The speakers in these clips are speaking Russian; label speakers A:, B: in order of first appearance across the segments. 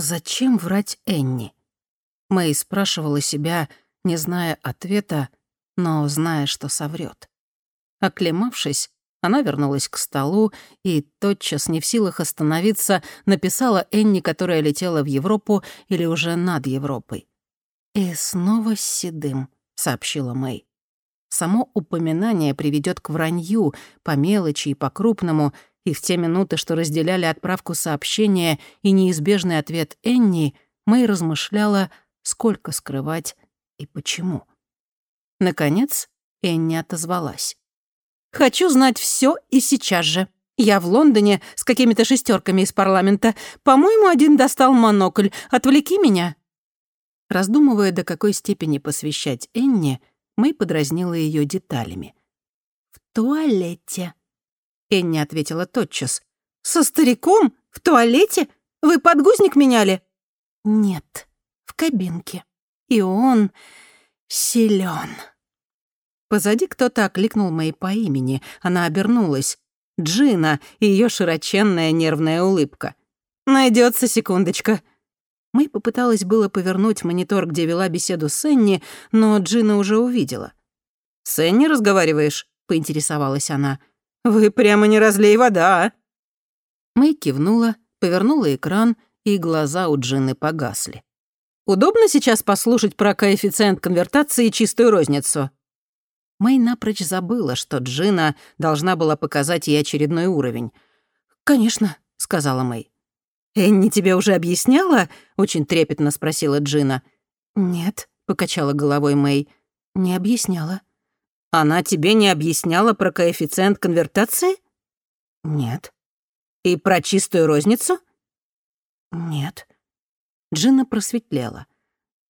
A: Зачем врать Энни? Мэй спрашивала себя, не зная ответа, но зная, что соврет. Оклемавшись, она вернулась к столу и, тотчас не в силах остановиться, написала Энни, которая летела в Европу или уже над Европой. «И снова с седым», — сообщила Мэй. Само упоминание приведет к вранью по мелочи и по крупному, и в те минуты, что разделяли отправку сообщения и неизбежный ответ Энни, Мэй размышляла, сколько скрывать и почему. Наконец, Энни отозвалась. Хочу знать все и сейчас же. Я в Лондоне с какими-то шестерками из парламента. По-моему, один достал монокль. Отвлеки меня». Раздумывая, до какой степени посвящать Энни, Мэй подразнила ее деталями. «В туалете», — Энни ответила тотчас. «Со стариком? В туалете? Вы подгузник меняли?» «Нет, в кабинке. И он силен. Позади кто-то окликнул Мэй по имени. Она обернулась. Джина и ее широченная нервная улыбка. Найдется секундочка». Мэй попыталась было повернуть монитор, где вела беседу с Энни, но Джина уже увидела. «С Энни разговариваешь?» — поинтересовалась она. «Вы прямо не разлей вода, а?» Мэй кивнула, повернула экран, и глаза у Джины погасли. «Удобно сейчас послушать про коэффициент конвертации и чистую розницу?» Мэй напрочь забыла, что Джина должна была показать ей очередной уровень. «Конечно», — сказала Мэй. «Энни тебе уже объясняла?» — очень трепетно спросила Джина. «Нет», — покачала головой Мэй. «Не объясняла». «Она тебе не объясняла про коэффициент конвертации?» «Нет». «И про чистую розницу?» «Нет». Джина просветлела.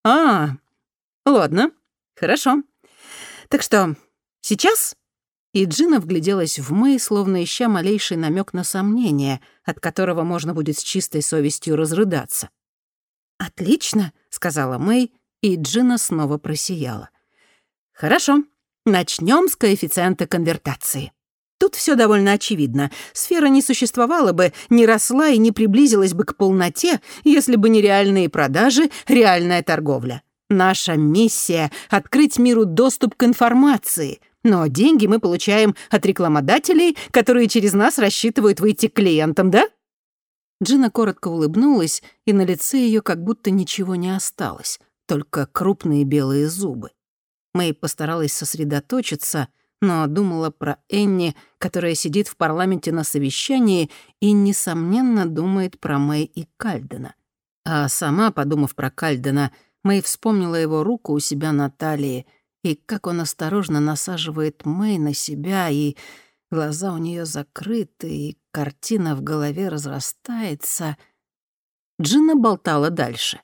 A: «А, ладно, хорошо. Так что, сейчас?» И Джина вгляделась в Мэй, словно ища малейший намек на сомнение, от которого можно будет с чистой совестью разрыдаться. «Отлично», — сказала Мэй, и Джина снова просияла. «Хорошо, начнем с коэффициента конвертации». Тут все довольно очевидно. Сфера не существовала бы, не росла и не приблизилась бы к полноте, если бы не реальные продажи, реальная торговля. Наша миссия — открыть миру доступ к информации, но деньги мы получаем от рекламодателей, которые через нас рассчитывают выйти к клиентам, да?» Джина коротко улыбнулась, и на лице ее как будто ничего не осталось, только крупные белые зубы. Мэй постаралась сосредоточиться, но думала про Энни, которая сидит в парламенте на совещании и, несомненно, думает про Мэй и Кальдена. А сама, подумав про Кальдена, — Мэй вспомнила его руку у себя на талии, и как он осторожно насаживает Мэй на себя, и глаза у нее закрыты, и картина в голове разрастается. Джина болтала дальше.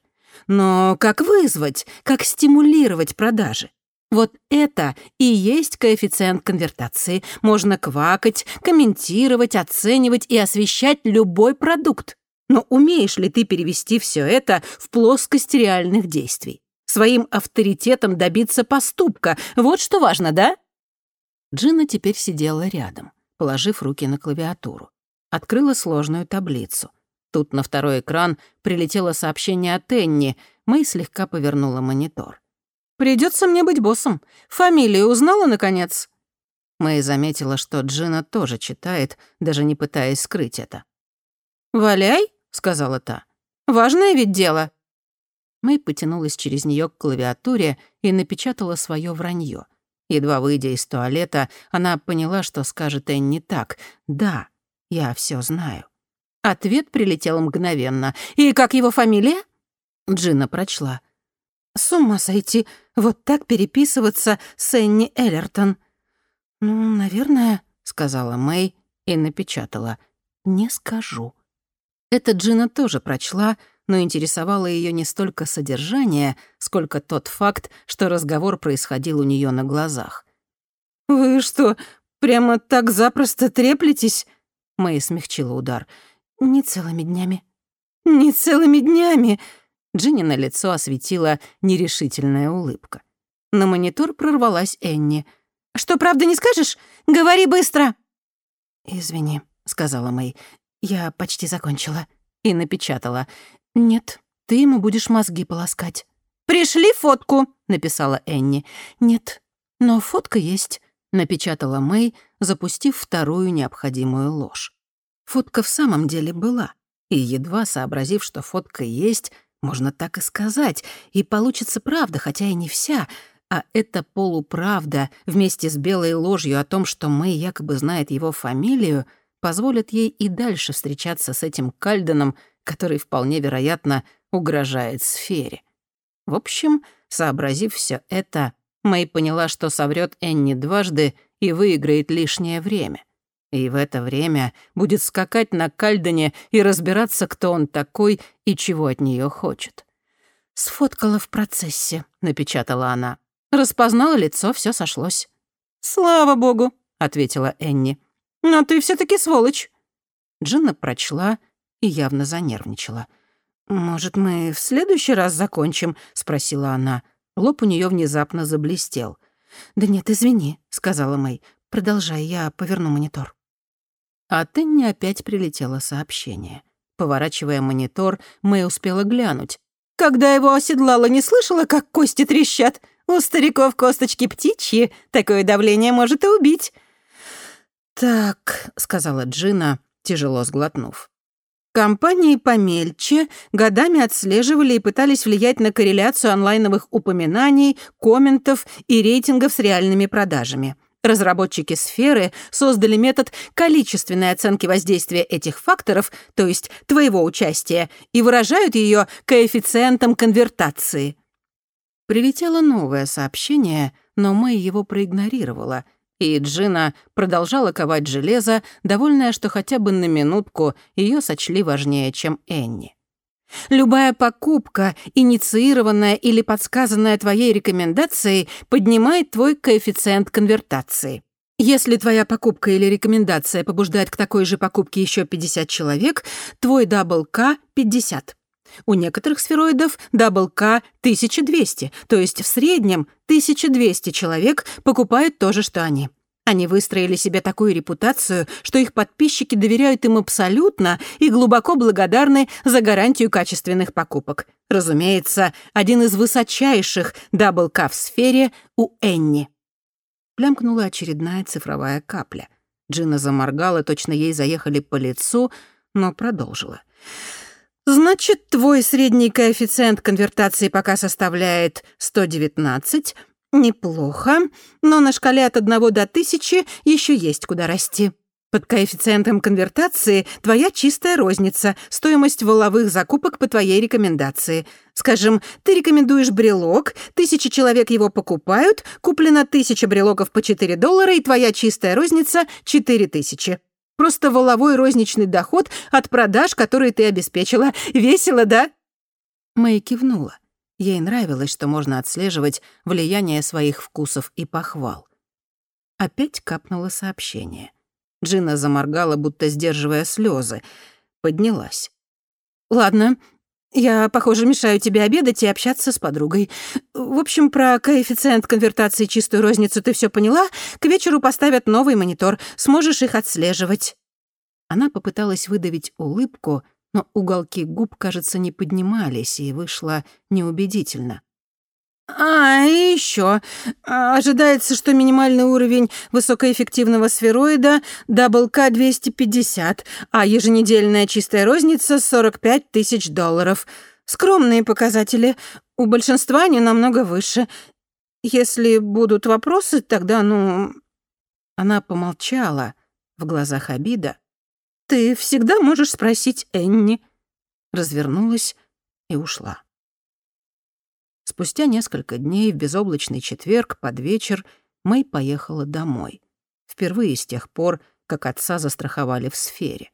A: Но как вызвать, как стимулировать продажи? Вот это и есть коэффициент конвертации. Можно квакать, комментировать, оценивать и освещать любой продукт. Но умеешь ли ты перевести все это в плоскость реальных действий? Своим авторитетом добиться поступка. Вот что важно, да? Джина теперь сидела рядом, положив руки на клавиатуру. Открыла сложную таблицу. Тут на второй экран прилетело сообщение от Энни. Мэй слегка повернула монитор. Придется мне быть боссом. Фамилию узнала, наконец?» Мэй заметила, что Джина тоже читает, даже не пытаясь скрыть это. «Валяй», сказала та. «Важное ведь дело». Мэй потянулась через нее к клавиатуре и напечатала свое вранье. Едва выйдя из туалета, она поняла, что скажет Энни так. «Да, я все знаю». Ответ прилетел мгновенно. «И как его фамилия?» Джина прочла. «С ума сойти, вот так переписываться с Энни Эллертон». «Ну, наверное», — сказала Мэй и напечатала. «Не скажу». Это Джина тоже прочла, но интересовало ее не столько содержание, сколько тот факт, что разговор происходил у нее на глазах. «Вы что, прямо так запросто треплетесь?» Мэй смягчила удар. «Не целыми днями». «Не целыми днями!» Джинни лицо осветила нерешительная улыбка. На монитор прорвалась Энни. «Что, правда не скажешь? Говори быстро!» «Извини», — сказала Мэй. Я почти закончила. И напечатала. «Нет, ты ему будешь мозги полоскать». «Пришли фотку», — написала Энни. «Нет, но фотка есть», — напечатала Мэй, запустив вторую необходимую ложь. Фотка в самом деле была, и, едва сообразив, что фотка есть, можно так и сказать, и получится правда, хотя и не вся, а эта полуправда вместе с белой ложью о том, что Мэй якобы знает его фамилию, позволит ей и дальше встречаться с этим Кальденом, который вполне вероятно угрожает сфере. В общем, сообразив все это, Мэй поняла, что соврет Энни дважды и выиграет лишнее время. И в это время будет скакать на Кальдене и разбираться, кто он такой и чего от нее хочет. «Сфоткала в процессе», — напечатала она. Распознала лицо, все сошлось. «Слава богу», — ответила Энни. «Но ты все таки сволочь». Джинна прочла и явно занервничала. «Может, мы в следующий раз закончим?» — спросила она. Лоб у нее внезапно заблестел. «Да нет, извини», — сказала Мэй. «Продолжай, я поверну монитор». От Энни опять прилетело сообщение. Поворачивая монитор, Мэй успела глянуть. «Когда его оседлала, не слышала, как кости трещат? У стариков косточки птичьи, такое давление может и убить». «Так», — сказала Джина, тяжело сглотнув. Компании помельче годами отслеживали и пытались влиять на корреляцию онлайновых упоминаний, комментов и рейтингов с реальными продажами. Разработчики сферы создали метод количественной оценки воздействия этих факторов, то есть твоего участия, и выражают ее коэффициентом конвертации. Прилетело новое сообщение, но Мэй его проигнорировала — и Джина продолжала ковать железо, довольная, что хотя бы на минутку ее сочли важнее, чем Энни. Любая покупка, инициированная или подсказанная твоей рекомендацией, поднимает твой коэффициент конвертации. Если твоя покупка или рекомендация побуждает к такой же покупке еще 50 человек, твой double K — 50. У некоторых сфероидов double K 1200, то есть в среднем 1200 человек покупают то же, что они. Они выстроили себе такую репутацию, что их подписчики доверяют им абсолютно и глубоко благодарны за гарантию качественных покупок. Разумеется, один из высочайших double K в сфере у Энни. Плямкнула очередная цифровая капля. Джина заморгала, точно ей заехали по лицу, но продолжила. Значит, твой средний коэффициент конвертации пока составляет 119. Неплохо, но на шкале от 1 до 1000 еще есть куда расти. Под коэффициентом конвертации твоя чистая розница, стоимость воловых закупок по твоей рекомендации. Скажем, ты рекомендуешь брелок, тысячи человек его покупают, куплено тысяча брелоков по 4 доллара, и твоя чистая розница — 4 тысячи. Просто воловой розничный доход от продаж, которые ты обеспечила. Весело, да?» Мэй кивнула. Ей нравилось, что можно отслеживать влияние своих вкусов и похвал. Опять капнуло сообщение. Джина заморгала, будто сдерживая слезы. Поднялась. «Ладно, я, похоже, мешаю тебе обедать и общаться с подругой. В общем, про коэффициент конвертации чистую розницу ты все поняла? К вечеру поставят новый монитор. Сможешь их отслеживать». Она попыталась выдавить улыбку, но уголки губ, кажется, не поднимались, и вышло неубедительно. А, и еще. Ожидается, что минимальный уровень высокоэффективного сфероида WK-250, а еженедельная чистая розница — 45 тысяч долларов. Скромные показатели. У большинства они намного выше. Если будут вопросы, тогда, ну...» Она помолчала. В глазах обида. «Ты всегда можешь спросить Энни». Развернулась и ушла. Спустя несколько дней, в безоблачный четверг, под вечер, Мэй поехала домой. Впервые с тех пор, как отца застраховали в сфере.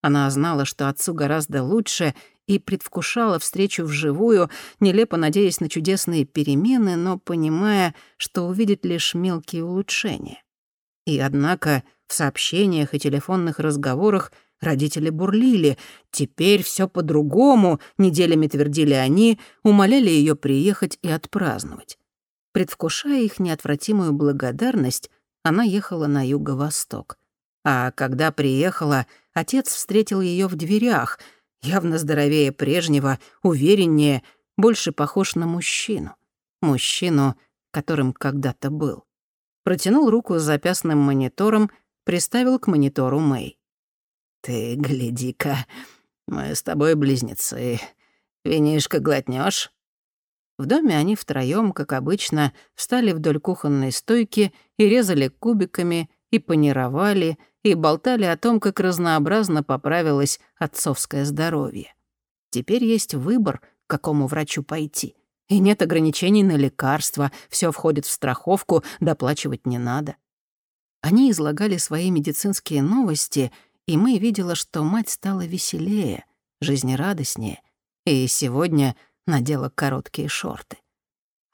A: Она знала, что отцу гораздо лучше, и предвкушала встречу вживую, нелепо надеясь на чудесные перемены, но понимая, что увидит лишь мелкие улучшения. И однако в сообщениях и телефонных разговорах Родители бурлили. Теперь все по-другому, неделями твердили они, умоляли ее приехать и отпраздновать. Предвкушая их неотвратимую благодарность, она ехала на юго-восток. А когда приехала, отец встретил ее в дверях. Явно здоровее прежнего, увереннее, больше похож на мужчину. Мужчину, которым когда-то был. Протянул руку с запястным монитором, приставил к монитору Мэй. «Ты гляди-ка, мы с тобой близнецы. Винишко глотнешь? В доме они втроём, как обычно, встали вдоль кухонной стойки и резали кубиками, и панировали, и болтали о том, как разнообразно поправилось отцовское здоровье. Теперь есть выбор, к какому врачу пойти. И нет ограничений на лекарства, всё входит в страховку, доплачивать не надо. Они излагали свои медицинские новости, и мы видела, что мать стала веселее, жизнерадостнее, и сегодня надела короткие шорты.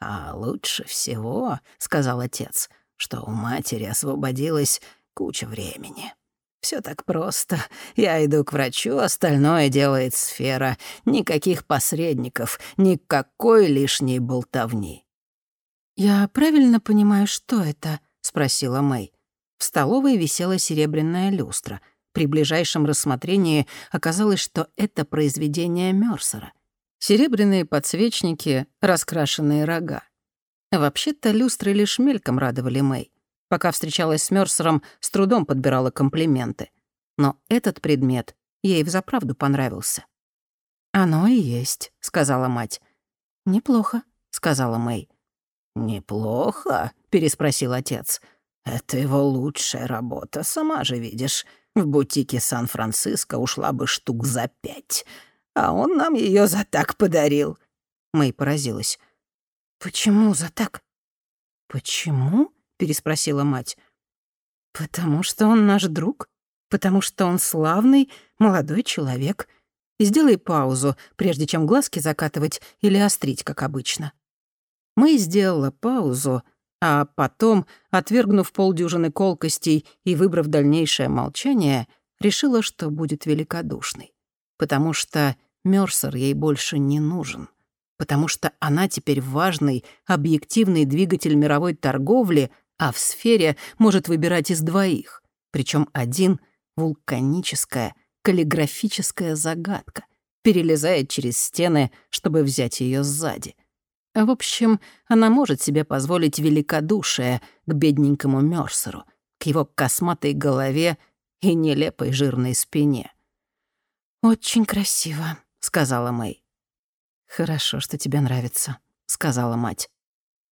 A: «А лучше всего, — сказал отец, — что у матери освободилась куча времени. Все так просто. Я иду к врачу, остальное делает сфера. Никаких посредников, никакой лишней болтовни».
B: «Я правильно понимаю, что это?» — спросила Мэй.
A: В столовой висела серебряная люстра. При ближайшем рассмотрении оказалось, что это произведение Мёрсера. Серебряные подсвечники, раскрашенные рога. Вообще-то люстры лишь мельком радовали Мэй. Пока встречалась с Мёрсером, с трудом подбирала комплименты. Но этот предмет ей взаправду понравился.
B: «Оно и есть», — сказала мать.
A: «Неплохо», — сказала Мэй. «Неплохо?» — переспросил отец. «Это его лучшая работа, сама же видишь. В бутике Сан-Франциско ушла бы штук за пять. А он нам ее за так подарил». Мэй поразилась.
B: «Почему за так?»
A: «Почему?» — переспросила мать.
B: «Потому что он наш друг, потому что он славный, молодой человек. Сделай паузу, прежде чем глазки закатывать или острить, как обычно».
A: Мэй сделала паузу, а потом, отвергнув полдюжины колкостей и выбрав дальнейшее молчание, решила, что будет великодушной. Потому что Мёрсер ей больше не нужен. Потому что она теперь важный, объективный двигатель мировой торговли, а в сфере может выбирать из двоих. Причем один — вулканическая, каллиграфическая загадка, перелезает через стены, чтобы взять ее сзади — в общем, она может себе позволить великодушие к бедненькому Мёрсеру, к его косматой голове и нелепой жирной спине.
B: «Очень красиво», —
A: сказала Мэй. «Хорошо, что тебе нравится», — сказала мать.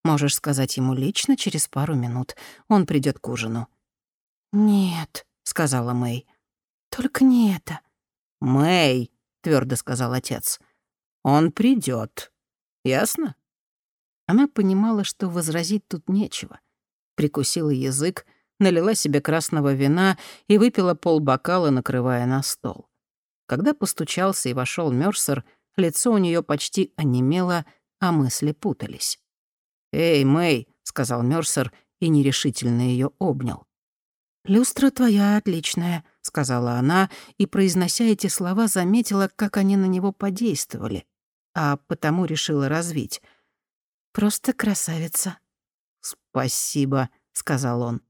A: «Можешь сказать ему лично через пару минут. Он придет к ужину».
B: «Нет», — сказала Мэй. «Только не это».
A: «Мэй», — твердо сказал отец. «Он придет. Ясно?» Она понимала, что возразить тут нечего. Прикусила язык, налила себе красного вина и выпила полбокала, накрывая на стол. Когда постучался и вошел Мёрсер, лицо у нее почти онемело, а мысли путались. «Эй, Мэй», — сказал Мёрсер и нерешительно ее обнял.
B: «Люстра твоя отличная», — сказала она, и, произнося эти слова, заметила, как они на него подействовали, а потому решила развить — Просто красавица».
A: «Спасибо», — сказал он.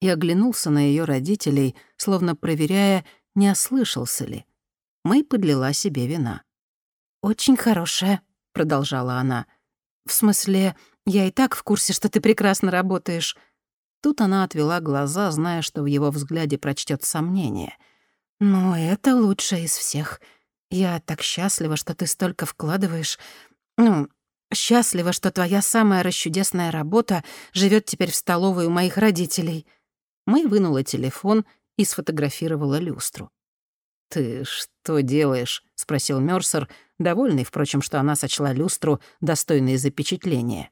A: И оглянулся на ее родителей, словно проверяя, не ослышался ли. Мэй подлила себе вина.
B: «Очень хорошая», — продолжала она. «В смысле, я и так в курсе, что ты прекрасно работаешь».
A: Тут она отвела глаза, зная, что в его взгляде прочтет сомнение.
B: «Но это лучшее из всех. Я так счастлива, что ты столько вкладываешь. Ну, Счастлива, что твоя самая расчудесная работа живет теперь в столовой у моих родителей».
A: Мэй вынула телефон и сфотографировала люстру. «Ты что делаешь?» — спросил Мёрсер, довольный, впрочем, что она сочла люстру достойной запечатления.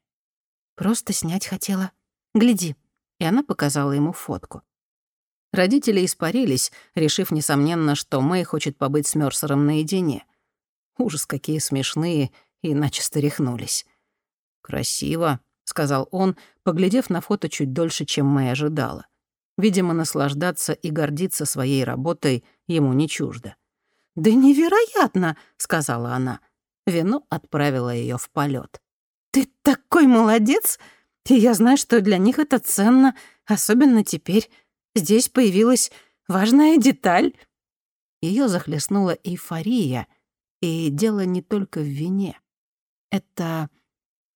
B: «Просто снять хотела. Гляди». И она показала ему фотку.
A: Родители испарились, решив, несомненно, что Мэй хочет побыть с Мёрсером наедине. Ужас, какие смешные и начисто рехнулись. «Красиво», — сказал он, поглядев на фото чуть дольше, чем мы ожидала. Видимо, наслаждаться и гордиться своей работой ему не чуждо.
B: «Да невероятно!» — сказала она.
A: Вино отправило ее в полет.
B: «Ты такой молодец! И я знаю, что для них это ценно, особенно теперь. Здесь появилась важная деталь».
A: Ее захлестнула эйфория, и дело не только в вине. Это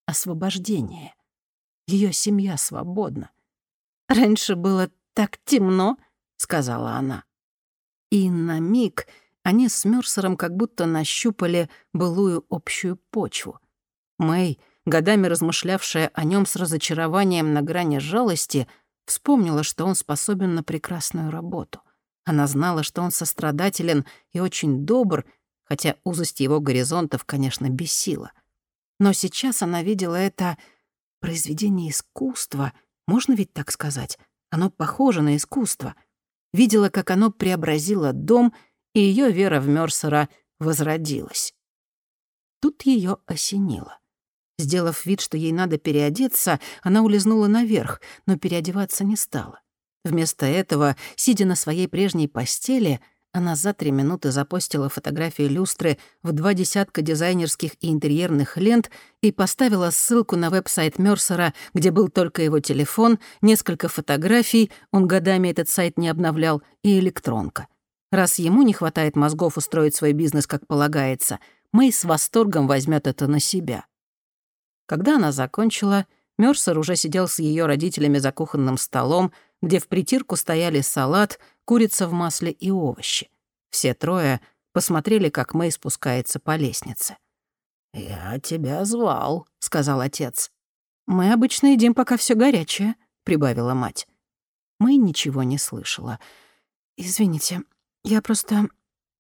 A: освобождение. Ее семья свободна. «Раньше было так темно», — сказала она. И на миг они с Мёрсером как будто нащупали былую общую почву. Мэй, годами размышлявшая о нем с разочарованием на грани жалости, вспомнила, что он способен на прекрасную работу. Она знала, что он сострадателен и очень добр, хотя узость его горизонтов, конечно, бесила. Но сейчас она видела это произведение искусства, можно ведь так сказать. Оно похоже на искусство. Видела, как оно преобразило дом, и ее вера в Мёрсера возродилась. Тут ее осенило. Сделав вид, что ей надо переодеться, она улизнула наверх, но переодеваться не стала. Вместо этого, сидя на своей прежней постели, она за три минуты запостила фотографии люстры в два десятка дизайнерских и интерьерных лент и поставила ссылку на веб-сайт Мёрсера, где был только его телефон, несколько фотографий, он годами этот сайт не обновлял, и электронка. Раз ему не хватает мозгов устроить свой бизнес как полагается, Мэй с восторгом возьмет это на себя. Когда она закончила, Мёрсер уже сидел с ее родителями за кухонным столом, где в притирку стояли салат, курица в масле и овощи. Все трое посмотрели, как Мэй спускается по лестнице. «Я тебя звал», — сказал отец. «Мы обычно едим, пока все горячее», — прибавила мать. Мэй ничего не слышала. «Извините, я просто...»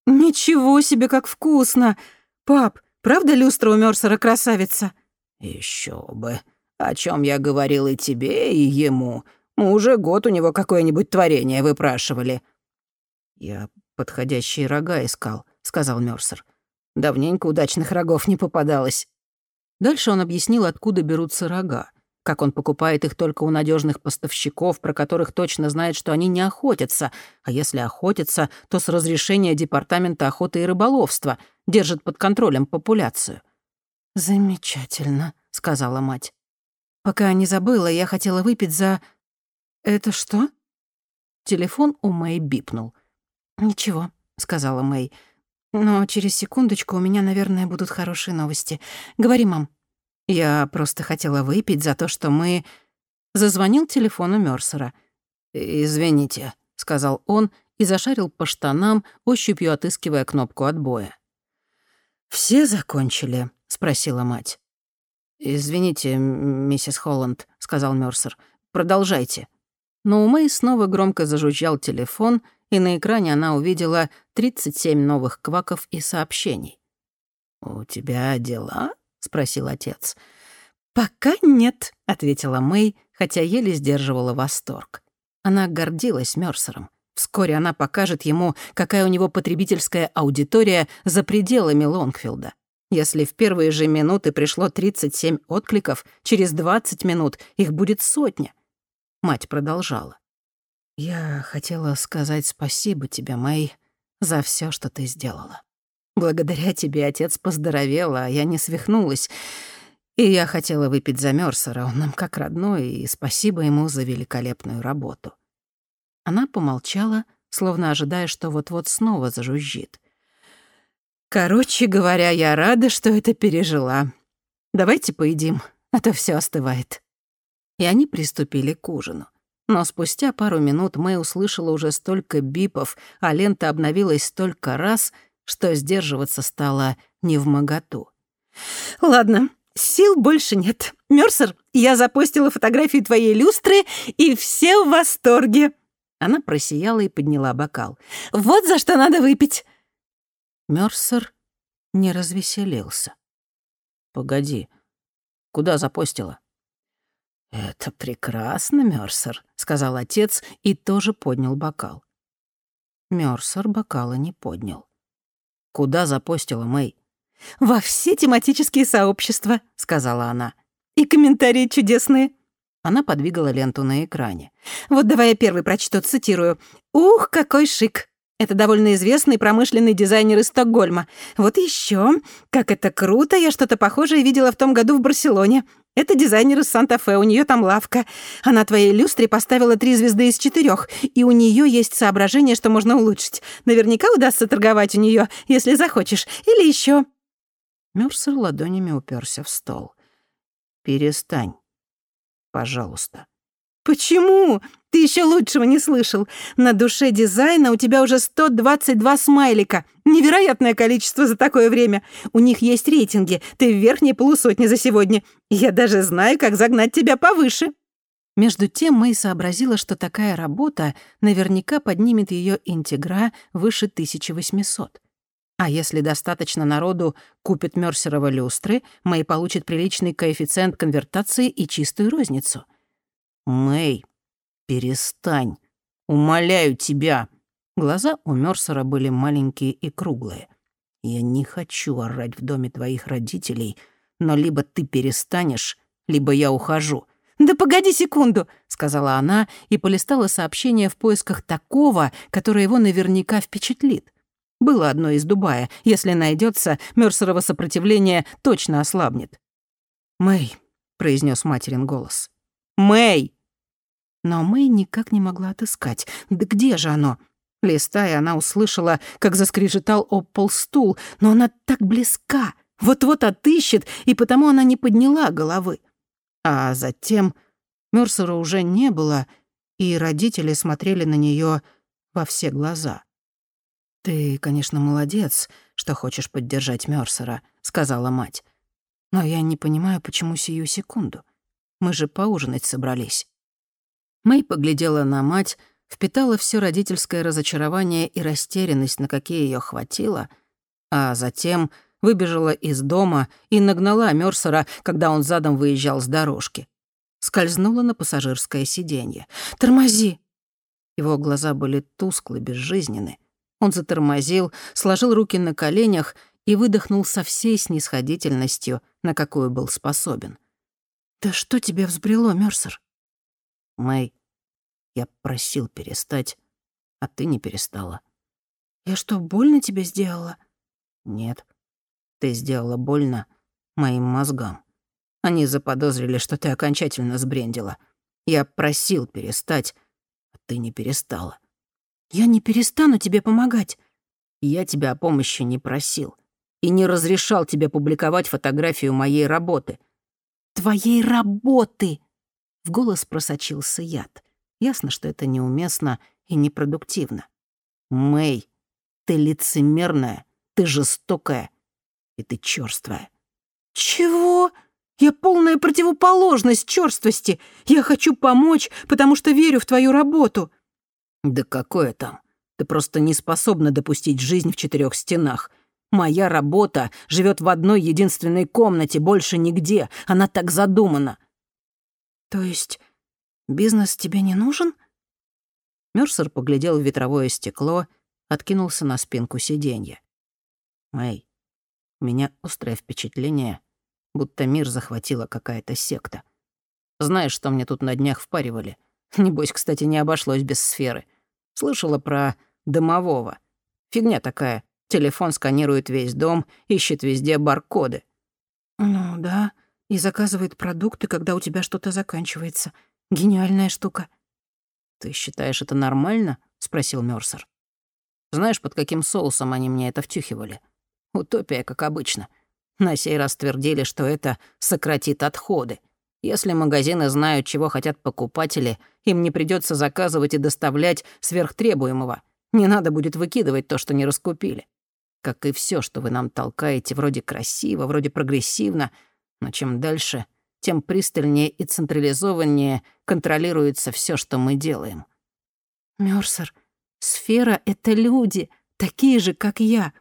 A: «Ничего себе, как вкусно! Пап, правда люстра у Мёрсера красавица?»
C: Еще бы. О чем я говорил и тебе, и ему. Мы уже год у него какое-нибудь творение выпрашивали».
A: «Я подходящие рога искал», — сказал Мёрсер. «Давненько удачных рогов не попадалось». Дальше он объяснил, откуда берутся рога, как он покупает их только у надежных поставщиков, про которых точно знает, что они не охотятся, а если охотятся, то с разрешения Департамента охоты и рыболовства, держит под контролем популяцию. «Замечательно», — сказала мать. «Пока не забыла, я хотела выпить за...» «Это что?» Телефон у Мэй бипнул. «Ничего», — сказала Мэй. «Но через секундочку у меня, наверное, будут хорошие новости. Говори, мам». «Я просто хотела выпить за то, что мы...» Зазвонил телефон у Мёрсера.
C: «Извините», — сказал он и зашарил по штанам, ощупью отыскивая кнопку отбоя.
A: «Все закончили?» — спросила мать.
C: «Извините, миссис Холланд», — сказал Мёрсер. «Продолжайте».
A: Но у Мэй снова громко зажужжал телефон, и на экране она увидела 37 новых кваков и сообщений.
C: «У тебя дела?» — спросил отец.
A: «Пока нет», — ответила Мэй, хотя еле сдерживала восторг. Она гордилась Мёрсером. Вскоре она покажет ему, какая у него потребительская аудитория за пределами Лонгфилда. Если в первые же минуты пришло 37 откликов, через 20 минут их будет сотня. Мать продолжала. «Я хотела сказать спасибо тебе, Мэй, за все, что ты сделала. Благодаря тебе отец поздоровел, а я не свихнулась. И я хотела выпить за Мёрсера, он нам как родной, и спасибо ему за великолепную работу». Она помолчала, словно ожидая, что вот-вот снова зажужжит — Короче говоря, я рада, что это пережила. Давайте поедим, а то все остывает. И они приступили к ужину. Но спустя пару минут Мэй услышала уже столько бипов, а лента обновилась столько раз, что сдерживаться стало не в моготу. «Ладно, сил больше нет. Мёрсер, я запостила фотографии твоей люстры, и все в восторге». Она просияла и подняла бокал. «Вот за что надо выпить. Мёрсер не развеселился.
C: «Погоди, куда запостила?»
A: «Это прекрасно, Мёрсер», — сказал отец и тоже поднял бокал. Мёрсер бокала не поднял.
C: «Куда запостила Мэй?»
A: «Во все тематические сообщества», — сказала она. «И комментарии чудесные». Она подвигала ленту на экране. «Вот давай я первый прочту, цитирую. «Ух, какой шик! Это довольно известный промышленный дизайнер из Стокгольма. Вот еще, как это круто, я что-то похожее видела в том году в Барселоне.
B: Это дизайнер из Санта-Фе, у нее там лавка. Она твоей люстре поставила три звезды из четырех, и у нее есть соображение, что можно улучшить. Наверняка удастся торговать у нее, если захочешь. Или еще.
A: Мёрсер ладонями уперся в стол. «Перестань, пожалуйста».
B: «Почему? Ты еще лучшего не слышал. На душе дизайна у тебя уже 122 смайлика. Невероятное количество за такое время. У них есть рейтинги. Ты в верхней полусотне за сегодня. Я даже знаю, как загнать тебя повыше».
A: Между тем Мэй сообразила, что такая работа наверняка поднимет ее интегра выше 1800. А если достаточно народу купит Мёрсерова люстры, Мэй получит приличный коэффициент конвертации и чистую розницу — «Мэй, перестань. Умоляю тебя». Глаза у Мёрсера были маленькие и круглые. «Я не хочу орать в доме твоих родителей, но либо ты перестанешь, либо я ухожу».
B: «Да погоди секунду», — сказала она и полистала сообщение в поисках такого, которое его наверняка впечатлит. Было одно из Дубая. Если найдется, Мёрсерово сопротивление точно ослабнет.
A: «Мэй», — произнес материн голос.
B: «Мэй!»
A: Но Мэй никак не могла отыскать. Да где же оно? Листая, она услышала, как заскрежетал об пол стул, но она так близка, вот-вот отыщет, и потому она не подняла головы. А затем Мёрсера уже не было, и родители смотрели на нее во все глаза. «Ты, конечно, молодец, что хочешь поддержать Мёрсера», — сказала мать. «Но я не понимаю, почему сию секунду. Мы же поужинать собрались». Мэй поглядела на мать, впитала все родительское разочарование и растерянность, на какие ее хватило, а затем выбежала из дома и нагнала Мёрсера, когда он задом выезжал с дорожки. Скользнула на пассажирское сиденье. «Тормози!» Его глаза были тусклы, безжизненны. Он затормозил, сложил руки на коленях и выдохнул со всей снисходительностью, на какую был способен. «Да что тебе взбрело, Мёрсер?» «Мэй, я просил перестать, а ты не перестала.
B: Я что, больно тебе сделала?
A: Нет. Ты сделала больно моим мозгам. Они заподозрили, что ты окончательно сбрендила. Я просил перестать, а ты не перестала.
B: Я не перестану тебе помогать.
A: Я тебя о помощи не просил и не разрешал тебе публиковать фотографию моей работы.
B: Твоей работы!
A: В голос просочился яд. Ясно, что это неуместно и непродуктивно. Мэй, ты лицемерная, ты жестокая и ты чёрствая.
B: Чего? Я полная противоположность чёрствости. Я хочу помочь, потому что верю в твою работу.
A: Да какое там? Ты просто не способна допустить жизнь в четырех стенах. Моя работа живет в одной единственной комнате, больше нигде. Она так задумана.
B: То есть Бизнес тебе не нужен?»
A: Мёрсер поглядел в ветровое стекло, откинулся на спинку сиденья. «Мэй, у меня острое впечатление, будто мир захватила какая-то секта. Знаешь, что мне тут на днях впаривали? Небось, кстати, не обошлось без сферы. Слышала про домового. Фигня такая. Телефон сканирует весь дом, ищет везде баркоды.
B: «Ну да, и заказывает продукты, когда у тебя что-то заканчивается. Гениальная штука.
A: Ты считаешь это нормально? спросил Мёрсер. Знаешь, под каким соусом они мне это втюхивали? Утопия, как обычно. На сей раз твердили, что это сократит отходы. Если магазины знают, чего хотят покупатели, им не придется заказывать и доставлять сверхтребуемого. Не надо будет выкидывать то, что не раскупили. Как и все, что вы нам толкаете, вроде красиво, вроде прогрессивно, но чем дальше, тем пристальнее и централизованнее контролируется все, что мы делаем.
B: Мёрсер, сфера — это люди, такие же, как я.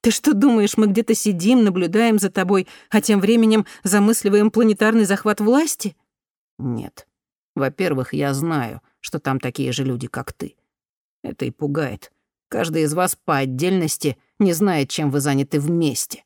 B: Ты что думаешь, мы где-то сидим, наблюдаем за тобой, а тем временем замысливаем планетарный захват власти?
A: Нет. Во-первых, я знаю, что там такие же люди, как ты. Это и пугает. Каждый из вас по отдельности не знает, чем вы заняты вместе.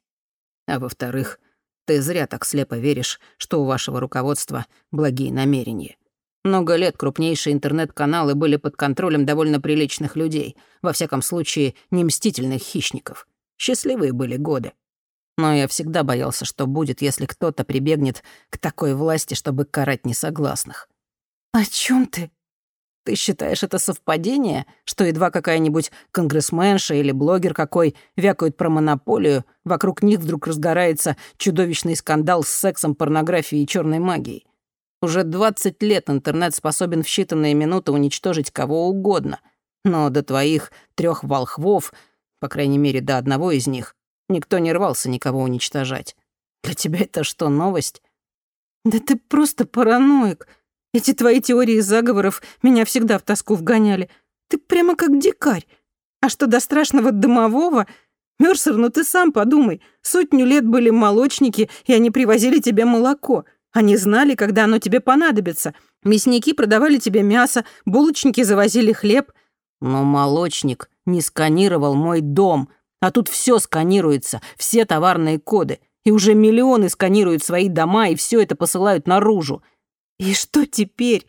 A: А во-вторых, ты зря так слепо веришь, что у вашего руководства благие намерения. Много лет крупнейшие интернет-каналы были под контролем довольно приличных людей, во всяком случае, не мстительных хищников. Счастливые были годы. Но я всегда боялся, что будет, если кто-то прибегнет к такой власти, чтобы карать несогласных.
B: «О чем ты?»
A: Ты считаешь это совпадение, что едва какая-нибудь конгрессменша или блогер какой вякают про монополию, вокруг них вдруг разгорается чудовищный скандал с сексом, порнографией и черной магией? Уже 20 лет интернет способен в считанные минуты уничтожить кого угодно. Но до твоих трех волхвов, по крайней мере, до одного из них, никто не рвался никого уничтожать. Для тебя это что, новость?
B: Да ты просто параноик. Эти твои теории заговоров меня всегда в тоску вгоняли. Ты прямо как дикарь. А что до страшного домового... Мёрсер, ну ты сам подумай. Сотню лет были молочники, и они привозили тебе молоко. Они знали, когда оно тебе понадобится. Мясники продавали тебе мясо, булочники завозили хлеб.
A: Но молочник не сканировал мой дом. А тут все сканируется, все товарные коды. И уже миллионы сканируют свои дома, и все это посылают наружу.
B: «И что теперь?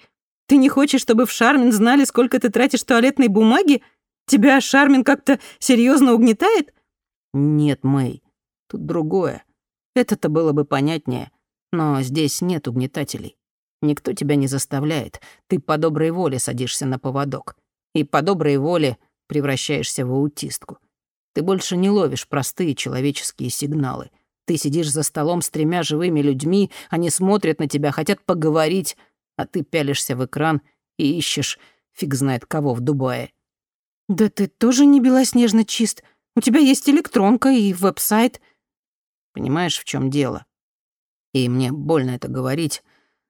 B: Ты не хочешь, чтобы в Шармин знали, сколько ты тратишь туалетной бумаги? Тебя Шармин как-то серьезно угнетает?»
A: «Нет, Мэй, тут другое. Это-то было бы понятнее. Но здесь нет угнетателей. Никто тебя не заставляет. Ты по доброй воле садишься на поводок. И по доброй воле превращаешься в аутистку. Ты больше не ловишь простые человеческие сигналы. Ты сидишь за столом с тремя живыми людьми, они смотрят на тебя, хотят поговорить, а ты пялишься в экран и ищешь фиг знает кого в Дубае.
B: Да ты тоже не белоснежно чист. У тебя есть электронка и веб-сайт.
A: Понимаешь, в чем дело? И мне больно это говорить.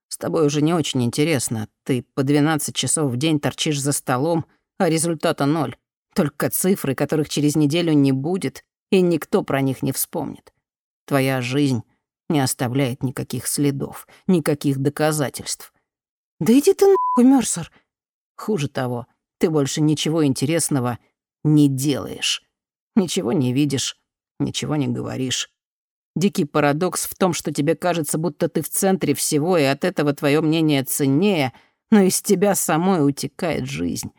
A: С тобой уже не очень интересно. Ты по 12 часов в день торчишь за столом, а результата ноль. Только цифры, которых через неделю не будет, и никто про них не вспомнит. Твоя жизнь не оставляет никаких следов, никаких доказательств.
B: Да иди ты нахуй, Мёрсер.
A: Хуже того, ты больше ничего интересного не делаешь. Ничего не видишь, ничего не говоришь. Дикий парадокс в том, что тебе кажется, будто ты в центре всего, и от этого твое мнение ценнее, но из тебя самой утекает жизнь.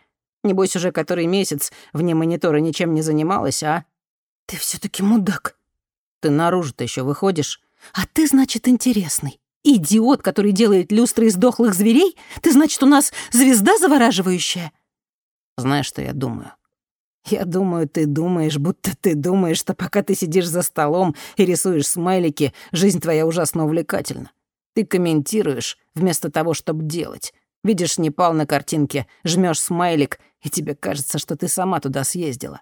A: Небось, уже который месяц вне монитора ничем не занималась, а?
B: Ты все таки мудак.
A: Ты наружу-то еще выходишь?
B: А ты, значит, интересный. Идиот, который делает люстры из дохлых зверей? Ты, значит, у нас звезда завораживающая?
A: Знаешь, что я думаю? Я думаю, ты думаешь, будто ты думаешь, что пока ты сидишь за столом и рисуешь смайлики, жизнь твоя ужасно увлекательна. Ты комментируешь вместо того, чтобы делать. Видишь Непал на картинке, жмешь смайлик, и тебе кажется, что ты сама туда съездила.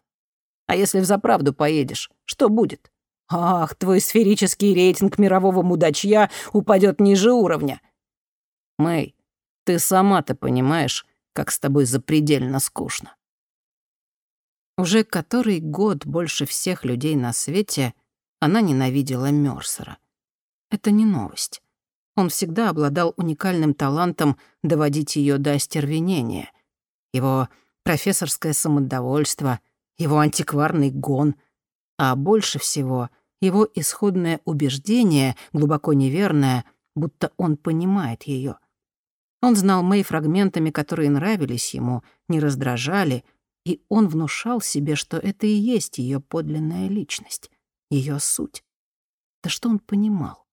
A: А если взаправду поедешь, что будет? Ах, твой сферический рейтинг мирового мудачья упадет ниже уровня. Мэй, ты сама-то понимаешь, как с тобой запредельно скучно. Уже который год больше всех людей на свете она ненавидела Мёрсера. Это не новость. Он всегда обладал уникальным талантом доводить ее до остервенения. Его профессорское самодовольство, его антикварный гон, а больше всего — его исходное убеждение, глубоко неверное, будто он понимает ее. Он знал Мэй фрагментами, которые нравились ему, не раздражали, и он внушал себе, что это и есть ее подлинная личность, ее суть. Да что он понимал?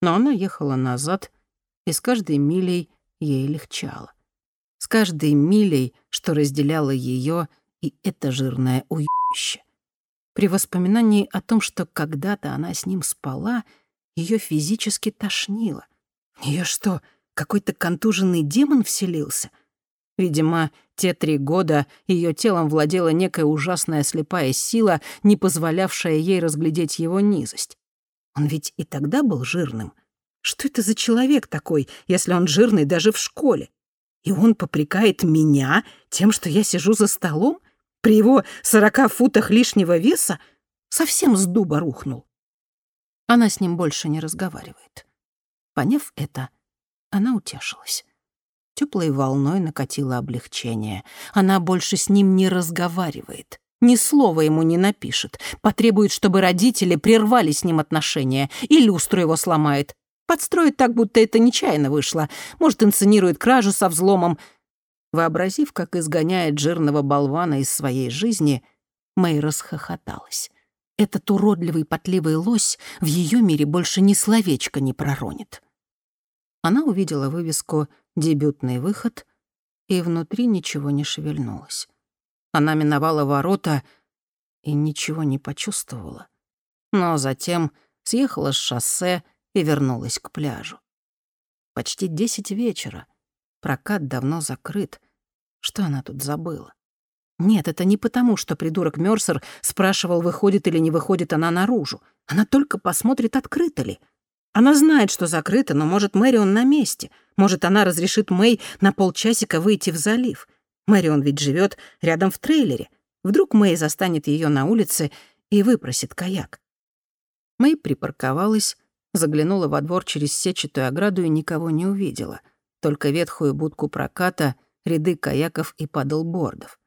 A: Но она ехала назад, и с каждой милей ей легчало. С каждой милей, что разделяло ее и это жирное ующе. При воспоминании о том, что когда-то она с ним спала, ее физически тошнило. В нее что, какой-то контуженный демон вселился? Видимо, те три года ее телом владела некая ужасная слепая сила, не позволявшая ей разглядеть его низость. Он ведь и тогда был жирным. Что это за человек такой, если он жирный даже в школе? И он попрекает меня тем, что я сижу за столом? При его сорока футах лишнего веса совсем с дуба рухнул. Она с ним больше не разговаривает. Поняв это, она утешилась. Теплой волной накатило облегчение. Она больше с ним не разговаривает. Ни слова ему не напишет. Потребует, чтобы родители прервали с ним отношения. И люстру его сломает. Подстроит так, будто это нечаянно вышло. Может, инсценирует кражу со взломом. Вообразив, как изгоняет жирного болвана из своей жизни, Мэй расхохоталась. этот уродливый потливый лось в ее мире больше ни словечко не проронит. Она увидела вывеску «Дебютный выход», и внутри ничего не шевельнулось. Она миновала ворота и ничего не почувствовала. Но затем съехала с шоссе и вернулась к пляжу. Почти десять вечера. Прокат давно закрыт. Что она тут забыла? Нет, это не потому, что придурок Мёрсер спрашивал, выходит или не выходит она наружу. Она только посмотрит, открыто ли. Она знает, что закрыто, но, может, Мэрион на месте. Может, она разрешит Мэй на полчасика выйти в залив. Мэрион ведь живет рядом в трейлере. Вдруг Мэй застанет ее на улице и выпросит каяк. Мэй припарковалась, заглянула во двор через сетчатую ограду и никого не увидела. Только ветхую будку проката, ряды каяков и падлбордов.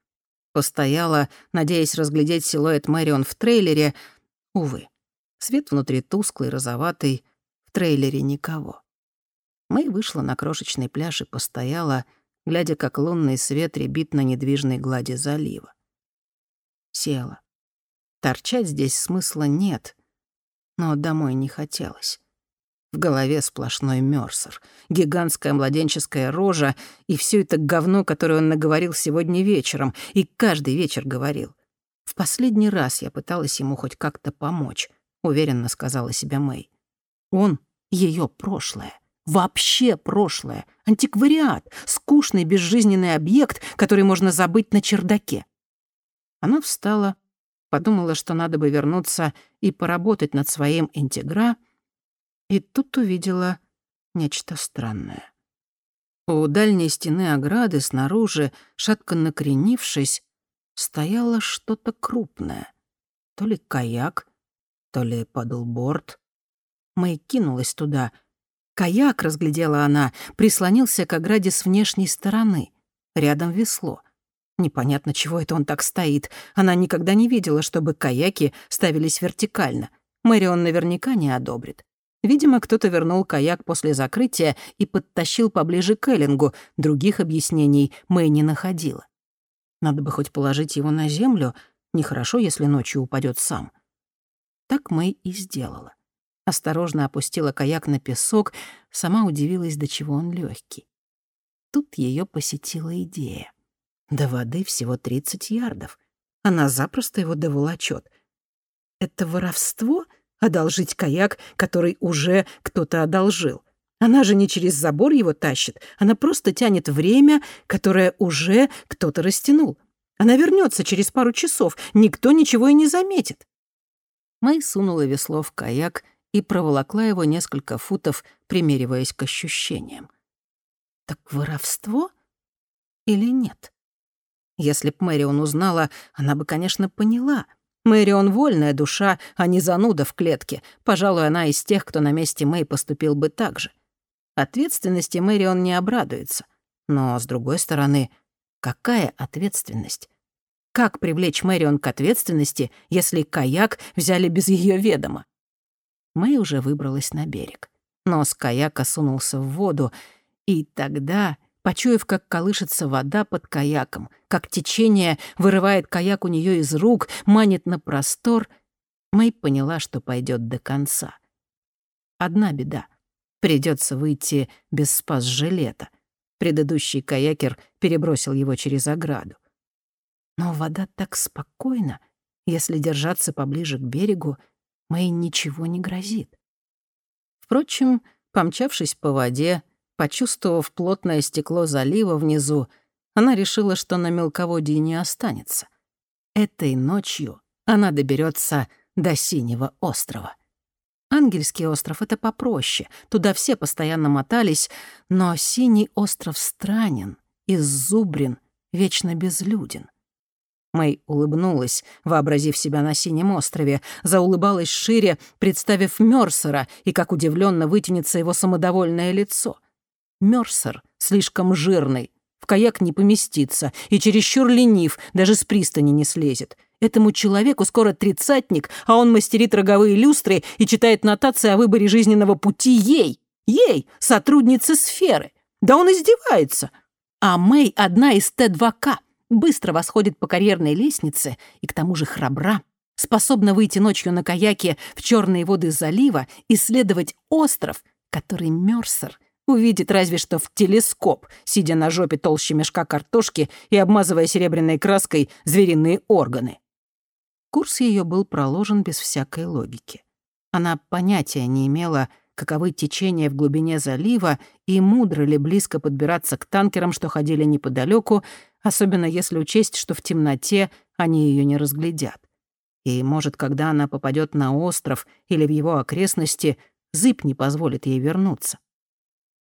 A: Постояла, надеясь разглядеть силуэт Мэрион в трейлере. Увы, свет внутри тусклый, розоватый, в трейлере никого. Мэй вышла на крошечный пляж и постояла, глядя, как лунный свет рябит на недвижной глади залива. Села. Торчать здесь смысла нет, но домой не хотелось. В голове сплошной Мёрсер, гигантская младенческая рожа и все это говно, которое он наговорил сегодня вечером, и каждый вечер говорил. В последний раз я пыталась ему хоть как-то помочь, уверенно сказала себе Мэй. Он — ее прошлое. Вообще прошлое. Антиквариат. Скучный, безжизненный объект, который можно забыть на чердаке. Она встала, подумала, что надо бы вернуться и поработать над своим интегра — и тут увидела нечто странное. У дальней стены ограды снаружи, шатко накренившись, стояло что-то крупное. То ли каяк, то ли падлборд. Мэй кинулась туда. Каяк, разглядела она, прислонился к ограде с внешней стороны. Рядом весло. Непонятно, чего это он так стоит. Она никогда не видела, чтобы каяки ставились вертикально. Мэрион наверняка не одобрит. Видимо, кто-то вернул каяк после закрытия и подтащил поближе к Эллингу. Других объяснений Мэй не находила. Надо бы хоть положить его на землю. Нехорошо, если ночью упадет сам. Так Мэй и сделала. Осторожно опустила каяк на песок, сама удивилась, до чего он легкий. Тут ее посетила идея. До воды всего 30 ярдов. Она запросто его доволочет. Это воровство — одолжить каяк, который уже кто-то одолжил. Она же не через забор его тащит, она просто тянет время, которое уже кто-то растянул. Она вернется через пару часов, никто ничего и не заметит. Мэй сунула весло в каяк и проволокла его несколько футов, примериваясь к ощущениям. Так воровство или нет? Если б Мэрион узнала, она бы, конечно, поняла — Мэрион вольная душа, а не зануда в клетке. Пожалуй, она из тех, кто на месте Мэй поступил бы так же. Ответственности Мэрион не обрадуется. Но, с другой стороны, какая ответственность? Как привлечь Мэрион к ответственности, если каяк взяли без ее ведома? Мэй уже выбралась на берег. Нос каяка сунулся в воду, и тогда почуяв, как колышется вода под каяком, как течение вырывает каяк у нее из рук, манит на простор, Мэй поняла, что пойдет до конца. Одна беда. Придется выйти без спас-жилета. Предыдущий каякер перебросил его через ограду. Но вода так спокойна. Если держаться поближе к берегу, Мэй ничего не грозит. Впрочем, помчавшись по воде, Почувствовав плотное стекло залива внизу, она решила, что на мелководье не останется. Этой ночью она доберется до Синего острова. Ангельский остров — это попроще, туда все постоянно мотались, но Синий остров странен, иззубрен, вечно безлюден. Мэй улыбнулась, вообразив себя на Синем острове, заулыбалась шире, представив Мёрсера и как удивленно вытянется его самодовольное лицо — Мёрсер слишком жирный, в каяк не поместится и чересчур ленив, даже с пристани не слезет. Этому человеку скоро тридцатник, а он мастерит роговые люстры и читает нотации о выборе жизненного пути ей, ей, сотруднице сферы. Да он издевается. А Мэй одна из Т2К, быстро восходит по карьерной лестнице и к тому же храбра,
B: способна выйти ночью на каяке в черные воды залива, исследовать остров, который Мёрсер увидит разве что в телескоп, сидя на жопе толще мешка картошки и обмазывая серебряной краской звериные органы. Курс ее был проложен без всякой логики. Она понятия не имела, каковы течения в глубине залива и мудро ли близко подбираться к танкерам, что ходили неподалеку, особенно если учесть, что в темноте они ее не разглядят. И, может, когда она попадет на остров или в его окрестности, зыб не позволит ей вернуться.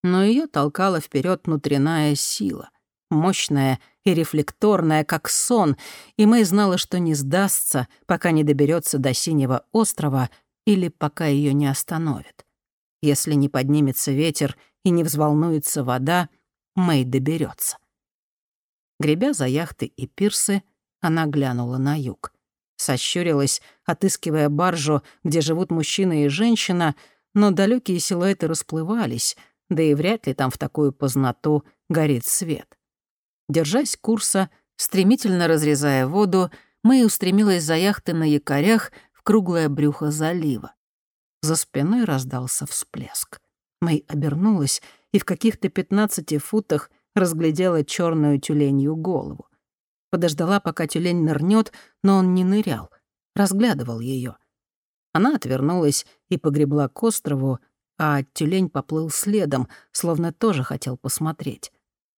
B: Но ее толкала вперед внутренняя сила, мощная и рефлекторная, как сон, и Мэй знала, что не сдастся, пока не доберется до Синего острова или пока ее не остановит. Если не поднимется ветер и не взволнуется вода, Мэй доберется. Гребя за яхты и пирсы, она глянула на юг. Сощурилась, отыскивая баржу, где живут мужчина и женщина, но далекие силуэты расплывались, да и вряд ли там в такую познату горит свет. Держась курса, стремительно разрезая воду, Мэй устремилась за яхты на якорях в круглое брюхо залива. За спиной раздался всплеск. Мэй обернулась и в каких-то пятнадцати футах разглядела черную тюленью голову. Подождала, пока тюлень нырнет, но он не нырял, разглядывал ее. Она отвернулась и погребла к острову, а тюлень поплыл следом, словно тоже хотел посмотреть.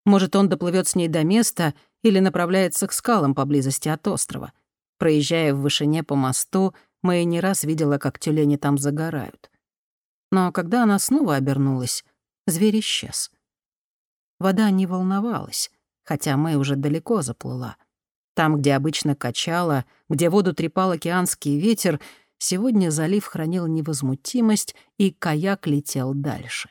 B: Может, он доплывет с ней до места или направляется к скалам поблизости от острова. Проезжая в вышине по мосту, Мэй не раз видела, как тюлени там загорают. Но когда она снова обернулась, зверь исчез. Вода не волновалась, хотя Мэй уже далеко заплыла. Там, где обычно качала, где воду трепал океанский ветер, сегодня залив хранил невозмутимость, и каяк летел дальше.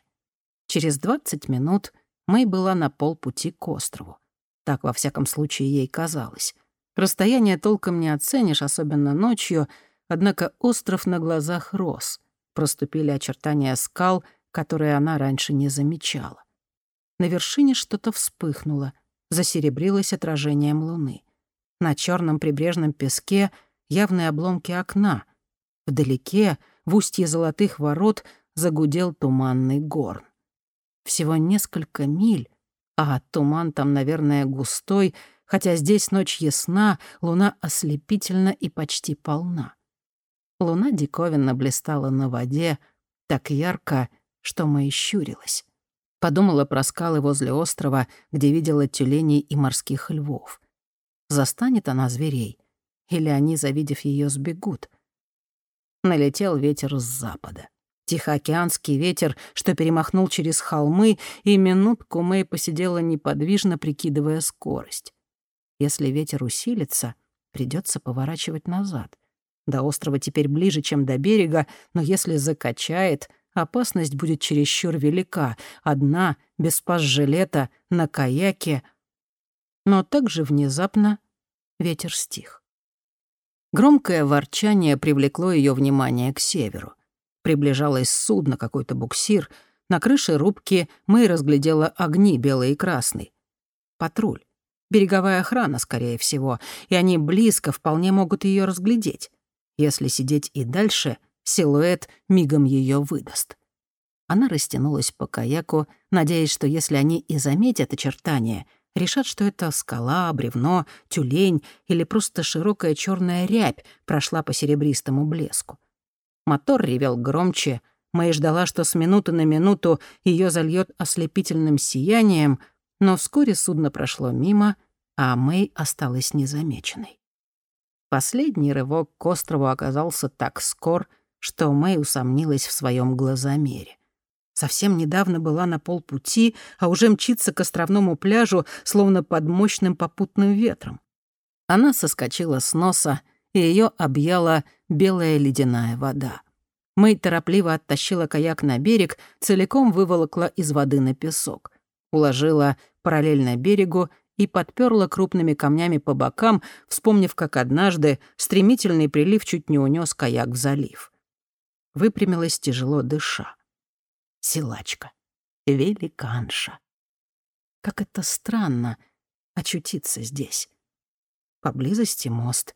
B: Через 20 минут Мэй была на полпути к острову. Так, во всяком случае, ей казалось. Расстояние толком не оценишь, особенно ночью — Однако остров на глазах рос. Проступили очертания скал, которые она раньше не замечала. На вершине что-то вспыхнуло, засеребрилось отражением луны. На черном прибрежном песке явные обломки окна. Вдалеке, в устье золотых ворот, загудел туманный горн. Всего несколько миль, а туман там, наверное, густой, хотя здесь ночь ясна, луна ослепительна и почти полна. Луна диковинно блистала на воде, так ярко, что Мэй щурилась. Подумала про скалы возле острова, где видела тюленей и морских львов. Застанет она зверей? Или они, завидев ее, сбегут? Налетел ветер с запада. Тихоокеанский ветер, что перемахнул через холмы, и минутку Мэй посидела неподвижно, прикидывая скорость. Если ветер усилится, придется поворачивать назад. До острова теперь ближе, чем до берега, но если закачает, опасность будет чересчур велика. Одна, без пас-жилета, на каяке. Но также внезапно ветер стих. Громкое ворчание привлекло ее внимание к северу. Приближалось судно, какой-то буксир. На крыше рубки Мэй разглядела огни белый и красный. Патруль. Береговая охрана, скорее всего, и они близко вполне могут ее разглядеть. Если сидеть и дальше, силуэт мигом ее выдаст. Она растянулась по каяку, надеясь, что если они и заметят очертания, решат, что это скала, бревно, тюлень или просто широкая черная рябь прошла по серебристому блеску. Мотор ревел громче, Мэй ждала, что с минуты на минуту ее зальет ослепительным сиянием, но вскоре судно прошло мимо, а Мэй осталась незамеченной. Последний рывок к острову оказался так скор, что Мэй усомнилась в своем глазомере. Совсем недавно была на полпути, а уже мчится к островному пляжу, словно под мощным попутным ветром. Она соскочила с носа, и ее объяла белая ледяная вода. Мэй торопливо оттащила каяк на берег, целиком выволокла из воды на песок. Уложила параллельно берегу и подперла крупными камнями по бокам, вспомнив, как однажды стремительный прилив чуть не унес каяк в залив. Выпрямилась тяжело дыша. Силачка. Великанша. Как это странно очутиться здесь. Поблизости мост.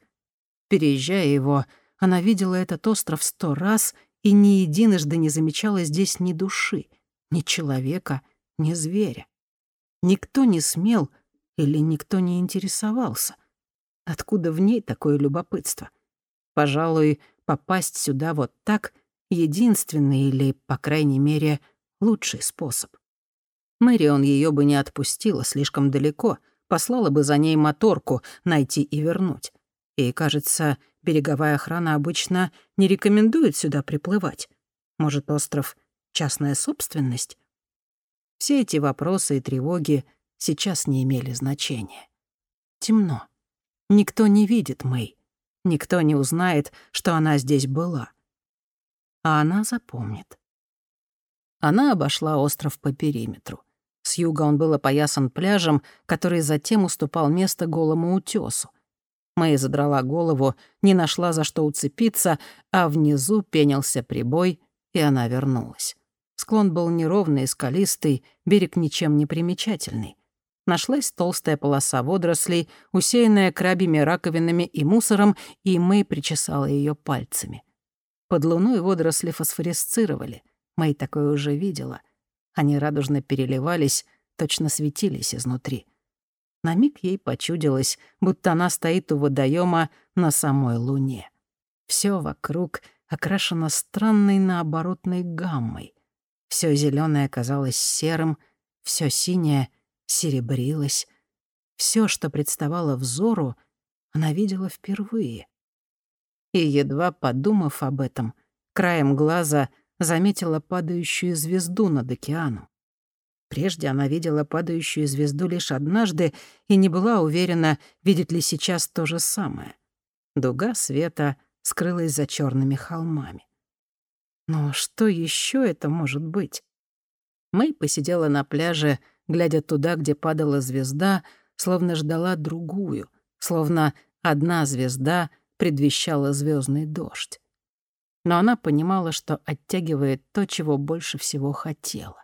B: Переезжая его, Она видела этот остров сто раз и ни единожды не замечала здесь ни души, ни человека, ни зверя. Никто не смел или никто не интересовался. Откуда в ней такое любопытство? Пожалуй, попасть сюда вот так — единственный или, по крайней мере, лучший способ. Мэрион ее бы не отпустила слишком далеко, послала бы за ней моторку найти и вернуть. И, кажется, береговая охрана обычно не рекомендует сюда приплывать. Может, остров — частная собственность? Все эти вопросы и тревоги сейчас не имели значения. Темно. Никто не видит Мэй. Никто не узнает, что она здесь была. А она запомнит. Она обошла остров по периметру. С юга он был опоясан пляжем, который затем уступал место голому утесу. Мэй задрала голову, не нашла за что уцепиться, а внизу пенился прибой, и она вернулась. Склон был неровный и скалистый, берег ничем не примечательный. Нашлась толстая полоса водорослей, усеянная крабьими раковинами и мусором, и Мэй причесала ее пальцами. Под луной водоросли фосфоресцировали. Мэй такое уже видела. Они радужно переливались, точно светились изнутри. На миг ей почудилось, будто она стоит у водоема на самой луне. Все вокруг окрашено странной наоборотной гаммой. Все зеленое казалось серым, все синее серебрилось. Все, что представало взору, она видела впервые. И, едва подумав об этом, краем глаза заметила падающую звезду над океаном. Прежде она видела падающую звезду лишь однажды и не была уверена, видит ли сейчас то же самое. Дуга света скрылась за черными холмами. Но что еще это может быть? Мэй посидела на пляже, глядя туда, где падала звезда, словно ждала другую, словно одна звезда предвещала звездный дождь. Но она понимала, что оттягивает то, чего больше всего хотела,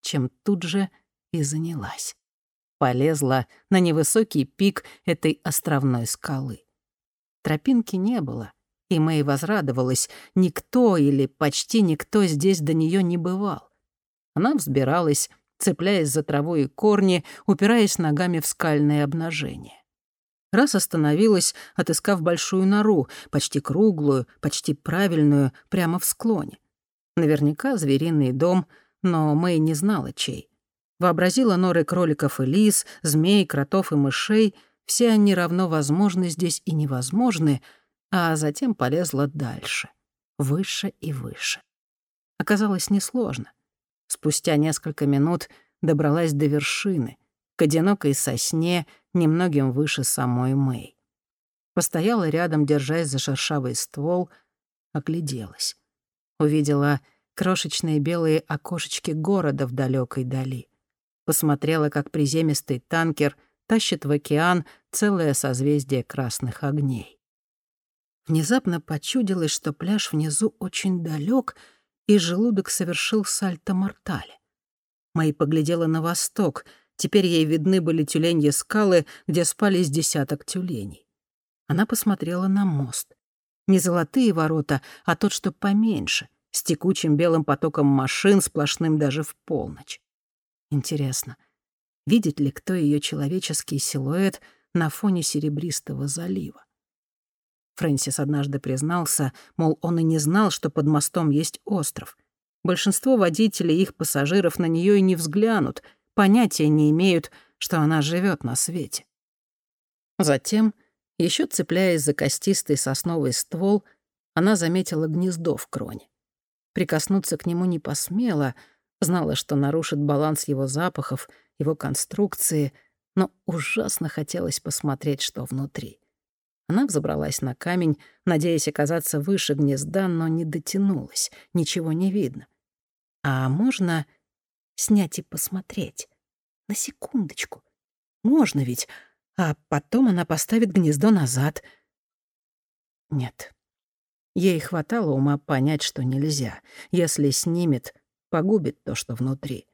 B: чем тут же и занялась. Полезла на невысокий пик этой островной скалы. Тропинки не было, и Мэй возрадовалась, никто или почти никто здесь до нее не бывал. Она взбиралась, цепляясь за траву и корни, упираясь ногами в скальные обнажения. Раз остановилась, отыскав большую нору, почти круглую, почти правильную, прямо в склоне. Наверняка звериный дом, но Мэй не знала, чей. Вообразила норы кроликов и лис, змей, кротов и мышей. Все они равно возможны здесь и невозможны — а затем полезла дальше, выше и выше. Оказалось несложно. Спустя несколько минут добралась до вершины, к одинокой сосне, немногим выше самой Мэй. Постояла рядом, держась за шершавый ствол, огляделась. Увидела крошечные белые окошечки города в далекой дали. Посмотрела, как приземистый танкер тащит в океан целое созвездие красных огней. Внезапно почудилось, что пляж внизу очень далек, и желудок совершил сальто-мортале. Мэй поглядела на восток. Теперь ей видны были тюленьи скалы, где спали с десяток тюленей. Она посмотрела на мост. Не золотые ворота, а тот, что поменьше, с текучим белым потоком машин, сплошным даже в полночь. Интересно, видит ли кто ее человеческий силуэт на фоне серебристого залива? Фрэнсис однажды признался, мол, он и не знал, что под мостом есть остров. Большинство водителей и их пассажиров на нее и не взглянут, понятия не имеют, что она живет на свете. Затем, еще цепляясь за костистый сосновый ствол, она заметила гнездо в кроне. Прикоснуться к нему не посмела, знала, что нарушит баланс его запахов, его конструкции, но ужасно хотелось посмотреть, что внутри. Она взобралась на камень, надеясь оказаться выше гнезда, но не дотянулась, ничего не видно. А можно снять и посмотреть? На секундочку. Можно ведь. А потом она поставит гнездо назад. Нет. Ей хватало ума понять, что нельзя. Если снимет, погубит то, что внутри.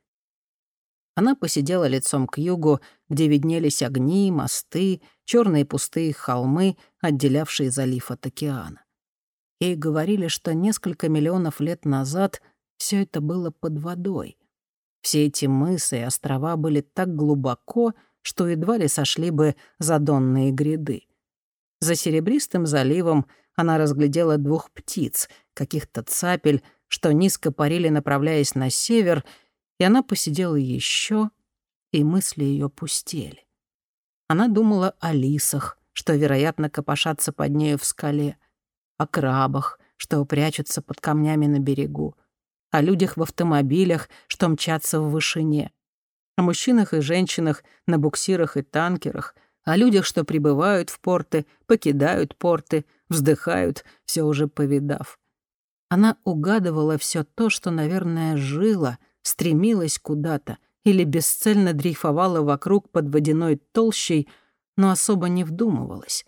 B: Она посидела лицом к югу, где виднелись огни, мосты, черные пустые холмы, отделявшие залив от океана.
A: Ей говорили, что несколько миллионов лет назад все это было под водой. Все эти мысы и острова были так глубоко, что едва ли сошли бы за донные гряды. За серебристым заливом она разглядела двух птиц, каких-то цапель, что низко парили, направляясь на север, и она посидела еще, и мысли ее пустели. Она думала о лисах, что, вероятно, копошатся под нею в скале, о крабах, что прячутся под камнями на берегу, о людях в автомобилях, что мчатся в вышине, о мужчинах и женщинах на буксирах и танкерах, о людях, что прибывают в порты, покидают порты, вздыхают, все уже повидав. Она угадывала все то, что, наверное, жило, стремилось куда-то или бесцельно дрейфовала вокруг под водяной толщей, но особо не вдумывалась.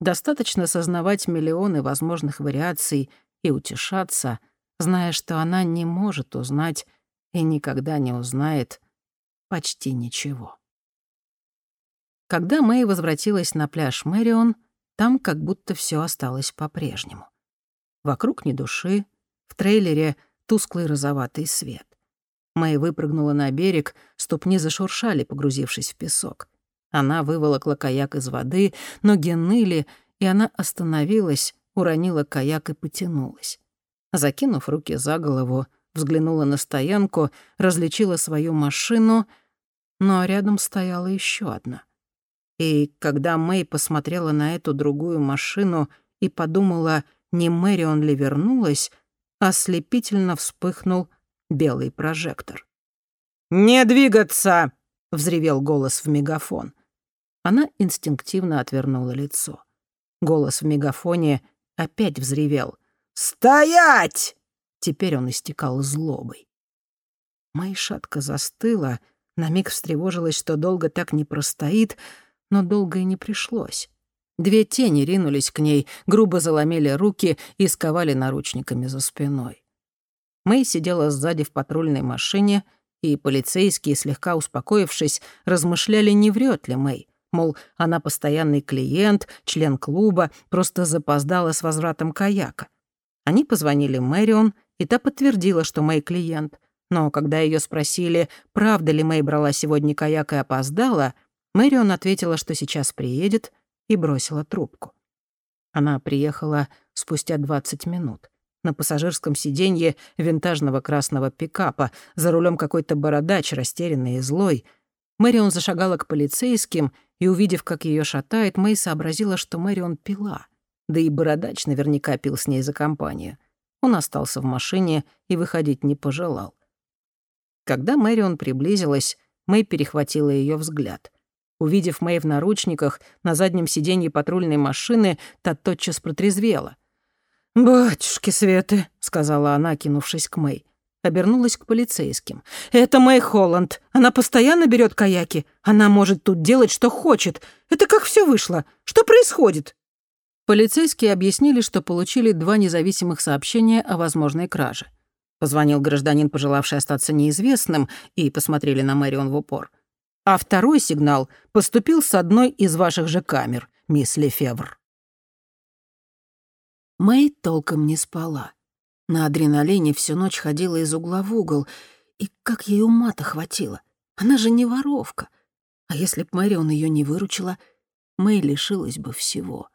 A: Достаточно сознавать миллионы возможных вариаций и утешаться, зная, что она не может узнать и никогда не узнает почти ничего. Когда Мэй возвратилась на пляж Мэрион, там как будто все осталось по-прежнему. Вокруг ни души, в трейлере тусклый розоватый свет. Мэй выпрыгнула на берег, ступни зашуршали, погрузившись в песок. Она выволокла каяк из воды, ноги ныли, и она остановилась, уронила каяк и потянулась. Закинув руки за голову, взглянула на стоянку, различила свою машину, но рядом стояла еще одна. И когда Мэй посмотрела на эту другую машину и подумала, не Мэрион ли вернулась, ослепительно вспыхнул белый прожектор. «Не двигаться!» — взревел голос в мегафон. Она инстинктивно отвернула лицо. Голос в мегафоне опять взревел. «Стоять!» Теперь он истекал злобой. Моя шатка застыла, на миг встревожилась, что долго так не простоит, но долго и не пришлось. Две тени ринулись к ней, грубо заломили руки и сковали наручниками за спиной. Мэй сидела сзади в патрульной машине, и полицейские, слегка успокоившись, размышляли, не врет ли Мэй. Мол, она постоянный клиент, член клуба, просто запоздала с возвратом каяка. Они позвонили Мэрион, и та подтвердила, что Мэй клиент. Но когда ее спросили, правда ли Мэй брала сегодня каяк и опоздала, Мэрион ответила, что сейчас приедет, и бросила трубку. Она приехала спустя 20 минут. На пассажирском сиденье винтажного красного пикапа, за рулем какой-то бородач, растерянный и злой. Мэрион зашагала к полицейским, и, увидев, как ее шатает, Мэй сообразила, что Мэрион пила. Да и бородач наверняка пил с ней за компанию. Он остался в машине и выходить не пожелал. Когда Мэрион приблизилась, Мэй перехватила ее взгляд. Увидев Мэй в наручниках на заднем сиденье патрульной машины, та тотчас протрезвела. «Батюшки Светы», — сказала она, кинувшись к Мэй. Обернулась к полицейским. «Это Мэй Холланд. Она постоянно берет каяки. Она может тут делать, что хочет. Это как все вышло? Что происходит?» Полицейские объяснили, что получили два независимых сообщения о возможной краже. Позвонил гражданин, пожелавший остаться неизвестным, и посмотрели на Мэрион в упор — а второй сигнал поступил с одной из ваших же камер, мисс Лефевр. Мэй толком не спала. На адреналине всю ночь ходила из угла в угол. И как ей ума-то хватило? Она же не воровка. А если б Мэрион ее не выручила, Мэй лишилась бы всего.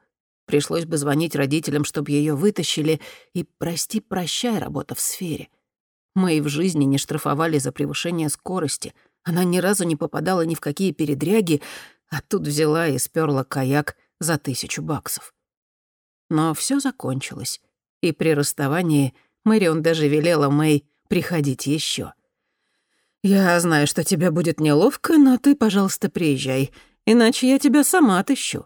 A: Пришлось бы звонить родителям, чтобы ее вытащили, и прости-прощай, работа в сфере. Мэй в жизни не штрафовали за превышение скорости — она ни разу не попадала ни в какие передряги, а тут взяла и сперла каяк за тысячу баксов. Но все закончилось, и при расставании Мэрион даже велела Мэй приходить еще. «Я знаю, что тебе будет неловко, но ты, пожалуйста, приезжай, иначе я тебя сама отыщу».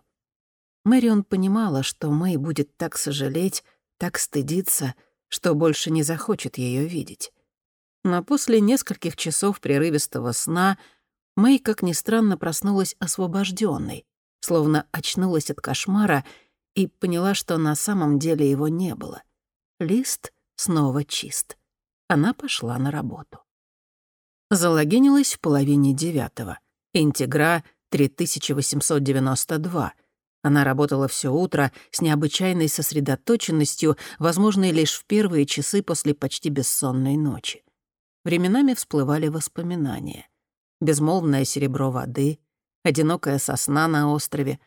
A: Мэрион понимала, что Мэй будет так сожалеть, так стыдиться, что больше не захочет ее видеть. Но после нескольких часов прерывистого сна Мэй, как ни странно, проснулась освобожденной, словно очнулась от кошмара и поняла, что на самом деле его не было. Лист снова чист. Она пошла на работу. Залогинилась в половине девятого. Интегра 3892. Она работала все утро с необычайной сосредоточенностью, возможной лишь в первые часы после почти бессонной ночи. Временами всплывали воспоминания. Безмолвное серебро воды, одинокая сосна на острове,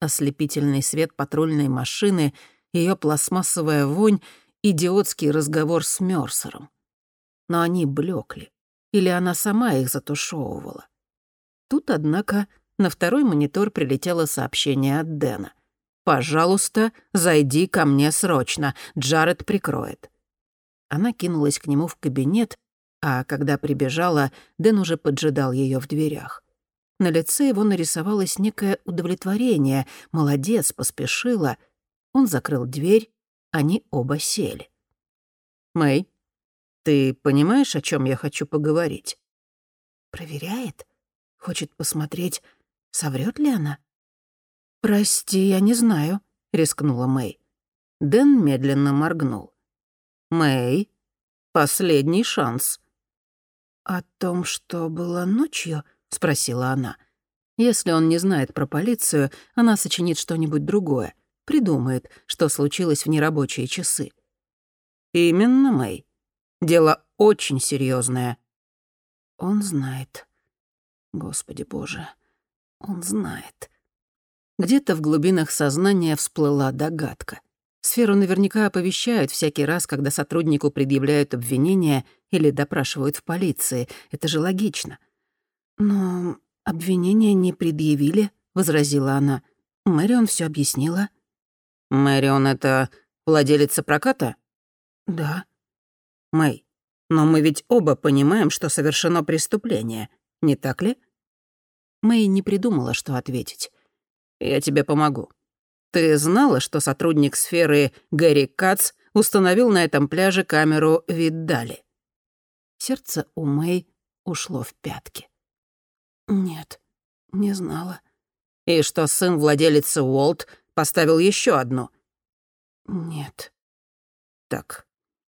A: ослепительный свет патрульной машины, ее пластмассовая вонь, идиотский разговор с Мёрсером. Но они блекли, или она сама их затушевывала. Тут, однако, на второй монитор прилетело сообщение от Дэна. «Пожалуйста, зайди ко мне срочно, Джаред прикроет». Она кинулась к нему в кабинет, а когда прибежала, Дэн уже поджидал ее в дверях. На лице его нарисовалось некое удовлетворение. Молодец, поспешила. Он закрыл дверь, они оба сели. «Мэй, ты понимаешь, о чем я хочу поговорить?»
B: «Проверяет? Хочет посмотреть, Соврет ли она? «Прости, я не знаю», — рискнула Мэй.
A: Дэн медленно моргнул. «Мэй, последний шанс».
B: «О том, что было ночью?» — спросила она.
A: Если он не знает про полицию, она сочинит что-нибудь другое, придумает, что случилось в нерабочие часы. «Именно, Мэй. Дело очень серьезное.
B: «Он знает. Господи боже, он знает.
A: Где-то в глубинах сознания всплыла догадка. Сферу наверняка оповещают всякий раз, когда сотруднику предъявляют обвинения или допрашивают в полиции. Это же логично.
B: «Но обвинения не предъявили», — возразила она. Мэрион все объяснила.
A: «Мэрион — это владелица проката?»
B: «Да».
A: «Мэй, но мы ведь оба понимаем, что совершено преступление, не так ли?» Мэй не придумала, что ответить. «Я тебе помогу. Ты знала, что сотрудник сферы Гэри Кац установил на этом пляже камеру Виддали?» Сердце у Мэй ушло в пятки.
B: «Нет, не знала».
A: «И что сын владелицы Уолт поставил еще одну?»
B: «Нет».
A: «Так,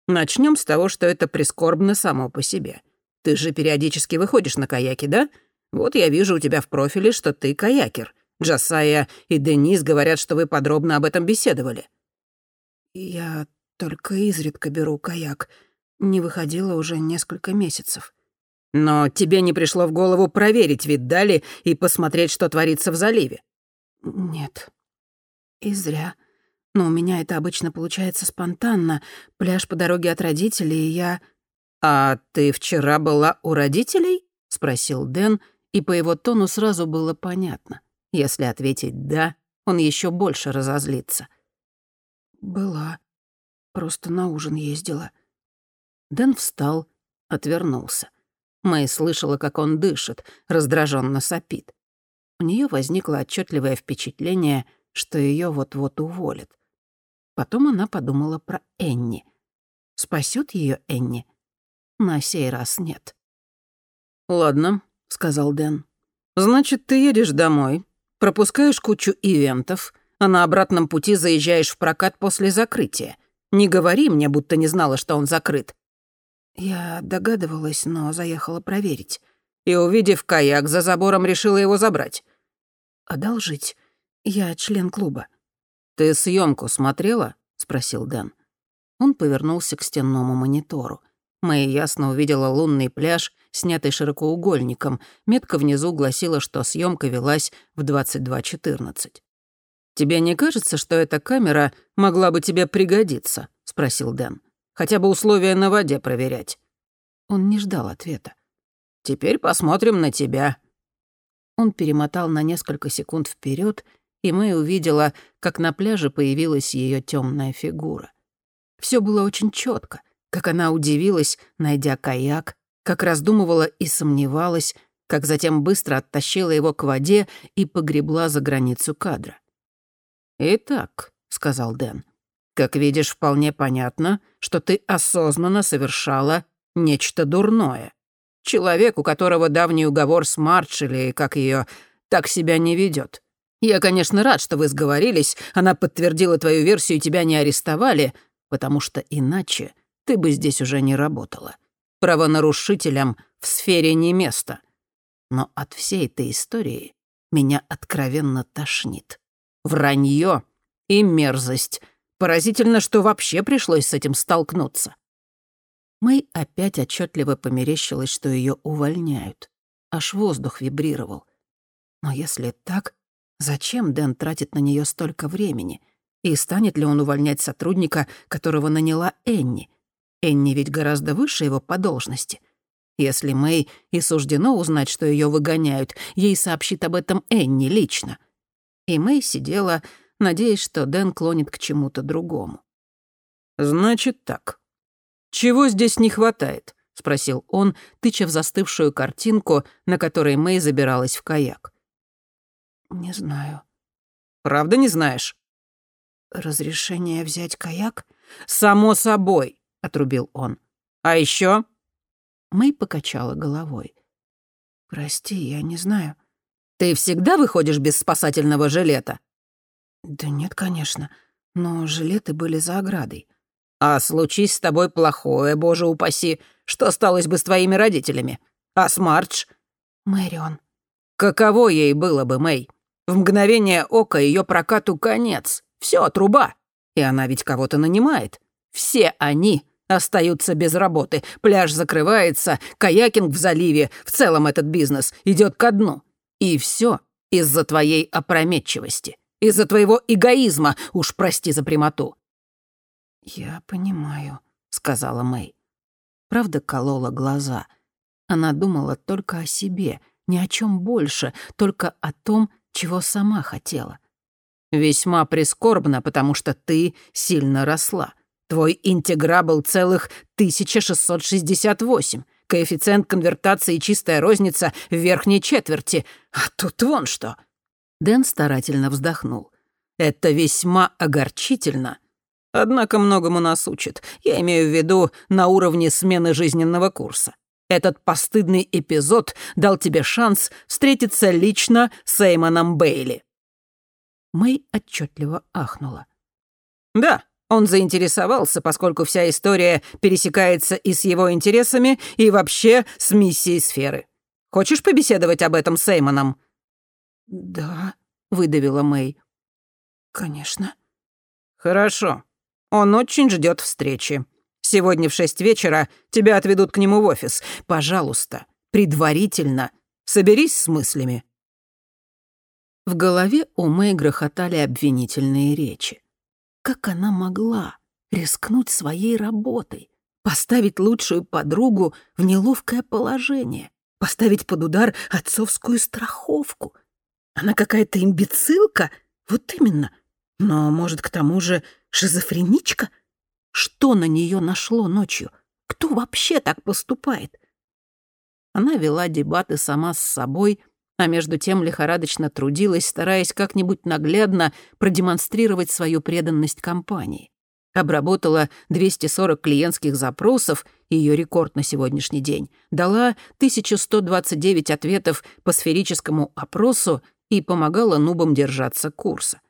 A: начнем с того, что это прискорбно само по себе. Ты же периодически выходишь на каяки, да?» Вот я вижу у тебя в профиле, что ты каякер. Джасая и Денис говорят, что вы подробно об этом беседовали».
B: «Я только изредка беру каяк. Не выходила уже несколько месяцев».
A: «Но тебе не пришло в голову проверить вид Дали и посмотреть, что творится в заливе?»
B: «Нет. И зря. Но у меня это обычно получается спонтанно. Пляж по дороге от родителей, и я...»
A: «А ты вчера была у родителей?» — спросил Дэн, — и по его тону сразу было понятно. Если ответить «да», он еще больше разозлится.
B: «Была. Просто на ужин ездила».
A: Дэн встал, отвернулся. Мэй слышала, как он дышит, раздраженно сопит. У нее возникло отчетливое впечатление, что ее вот-вот уволят. Потом она подумала про Энни. Спасет ее Энни? На сей раз нет. «Ладно, — сказал Дэн. «Значит, ты едешь домой, пропускаешь кучу ивентов, а на обратном пути заезжаешь в прокат после закрытия. Не говори мне, будто не знала, что он закрыт».
B: Я догадывалась, но заехала проверить.
A: И, увидев каяк за забором, решила его забрать.
B: «Одолжить. Я член клуба».
A: «Ты съемку смотрела?» — спросил Дэн. Он повернулся к стенному монитору. Мэй ясно увидела лунный пляж, снятый широкоугольником. Метка внизу гласила, что съемка велась в 22.14. «Тебе не кажется, что эта камера могла бы тебе пригодиться?» — спросил Дэн. «Хотя бы условия на воде проверять». Он не ждал ответа. «Теперь посмотрим на тебя». Он перемотал на несколько секунд вперед, и Мэй увидела, как на пляже появилась ее темная фигура. Все было очень четко как она удивилась, найдя каяк, как раздумывала и сомневалась, как затем быстро оттащила его к воде и погребла за границу кадра. «Итак», — сказал Дэн, — «как видишь, вполне понятно, что ты осознанно совершала нечто дурное. Человек, у которого давний уговор с Мардж или, как ее, так себя не ведет. Я, конечно, рад, что вы сговорились, она подтвердила твою версию и тебя не арестовали, потому что иначе ты бы здесь уже не работала. Правонарушителям в сфере не место. Но от всей этой истории меня откровенно тошнит.
C: вранье и мерзость. Поразительно, что вообще пришлось с этим столкнуться.
A: Мэй опять отчетливо померещилось, что ее увольняют. Аж воздух вибрировал. Но если так, зачем Дэн тратит на нее столько времени? И станет ли он увольнять сотрудника, которого наняла Энни? Энни ведь гораздо выше его по должности. Если Мэй и суждено узнать, что ее выгоняют, ей сообщит об этом Энни лично. И Мэй сидела, надеясь, что Дэн клонит к чему-то другому.
C: «Значит так. Чего здесь не хватает?» — спросил он, тыча в застывшую картинку, на которой Мэй забиралась в каяк.
B: «Не знаю».
C: «Правда не знаешь?»
B: «Разрешение взять каяк?»
C: «Само собой», — отрубил он. «А еще?
A: Мэй покачала головой.
B: «Прости, я не знаю».
C: «Ты всегда выходишь без спасательного жилета?»
B: «Да нет, конечно. Но жилеты были за оградой».
C: «А случись с тобой плохое, боже упаси, что осталось бы с твоими родителями? А с Мардж?»
B: «Мэрион».
C: «Каково ей было бы, Мэй? В мгновение ока ее прокату конец. Все, труба. И она ведь кого-то нанимает. Все они остаются без работы. Пляж закрывается, каякинг в заливе, в целом этот бизнес идет ко дну. И все из-за твоей опрометчивости, из-за твоего эгоизма, уж прости за прямоту.
B: «Я понимаю», —
A: сказала Мэй. Правда колола глаза. Она думала только о себе, ни о чем больше, только о том, чего сама хотела.
C: Весьма прискорбно, потому что ты сильно росла. Твой интегра был целых 1668. Коэффициент конвертации чистая розница в верхней четверти. А тут вон что.
A: Дэн старательно вздохнул.
C: Это весьма огорчительно. Однако многому нас учит. Я имею в виду на уровне смены жизненного курса. Этот постыдный эпизод дал тебе шанс встретиться лично с Эймоном Бейли.
A: Мэй отчетливо ахнула.
C: Да, он заинтересовался, поскольку вся история пересекается и с его интересами, и вообще с миссией сферы. Хочешь побеседовать об этом с Эймоном?»
B: «Да», —
C: выдавила Мэй.
B: «Конечно».
C: «Хорошо. Он очень ждет встречи. Сегодня в шесть вечера тебя отведут к нему в офис. Пожалуйста, предварительно соберись с мыслями».
A: В голове у Мэй грохотали обвинительные речи. Как она могла рискнуть своей работой, поставить лучшую подругу в неловкое положение, поставить под удар отцовскую страховку? Она какая-то имбецилка? Вот именно. Но, может, к тому же шизофреничка? Что на нее нашло ночью? Кто вообще так поступает? Она вела дебаты сама с собой — а между тем лихорадочно трудилась, стараясь как-нибудь наглядно продемонстрировать свою преданность компании. Обработала 240 клиентских запросов, ее рекорд на сегодняшний день, дала 1129 ответов по сферическому опросу и помогала нубам держаться курса.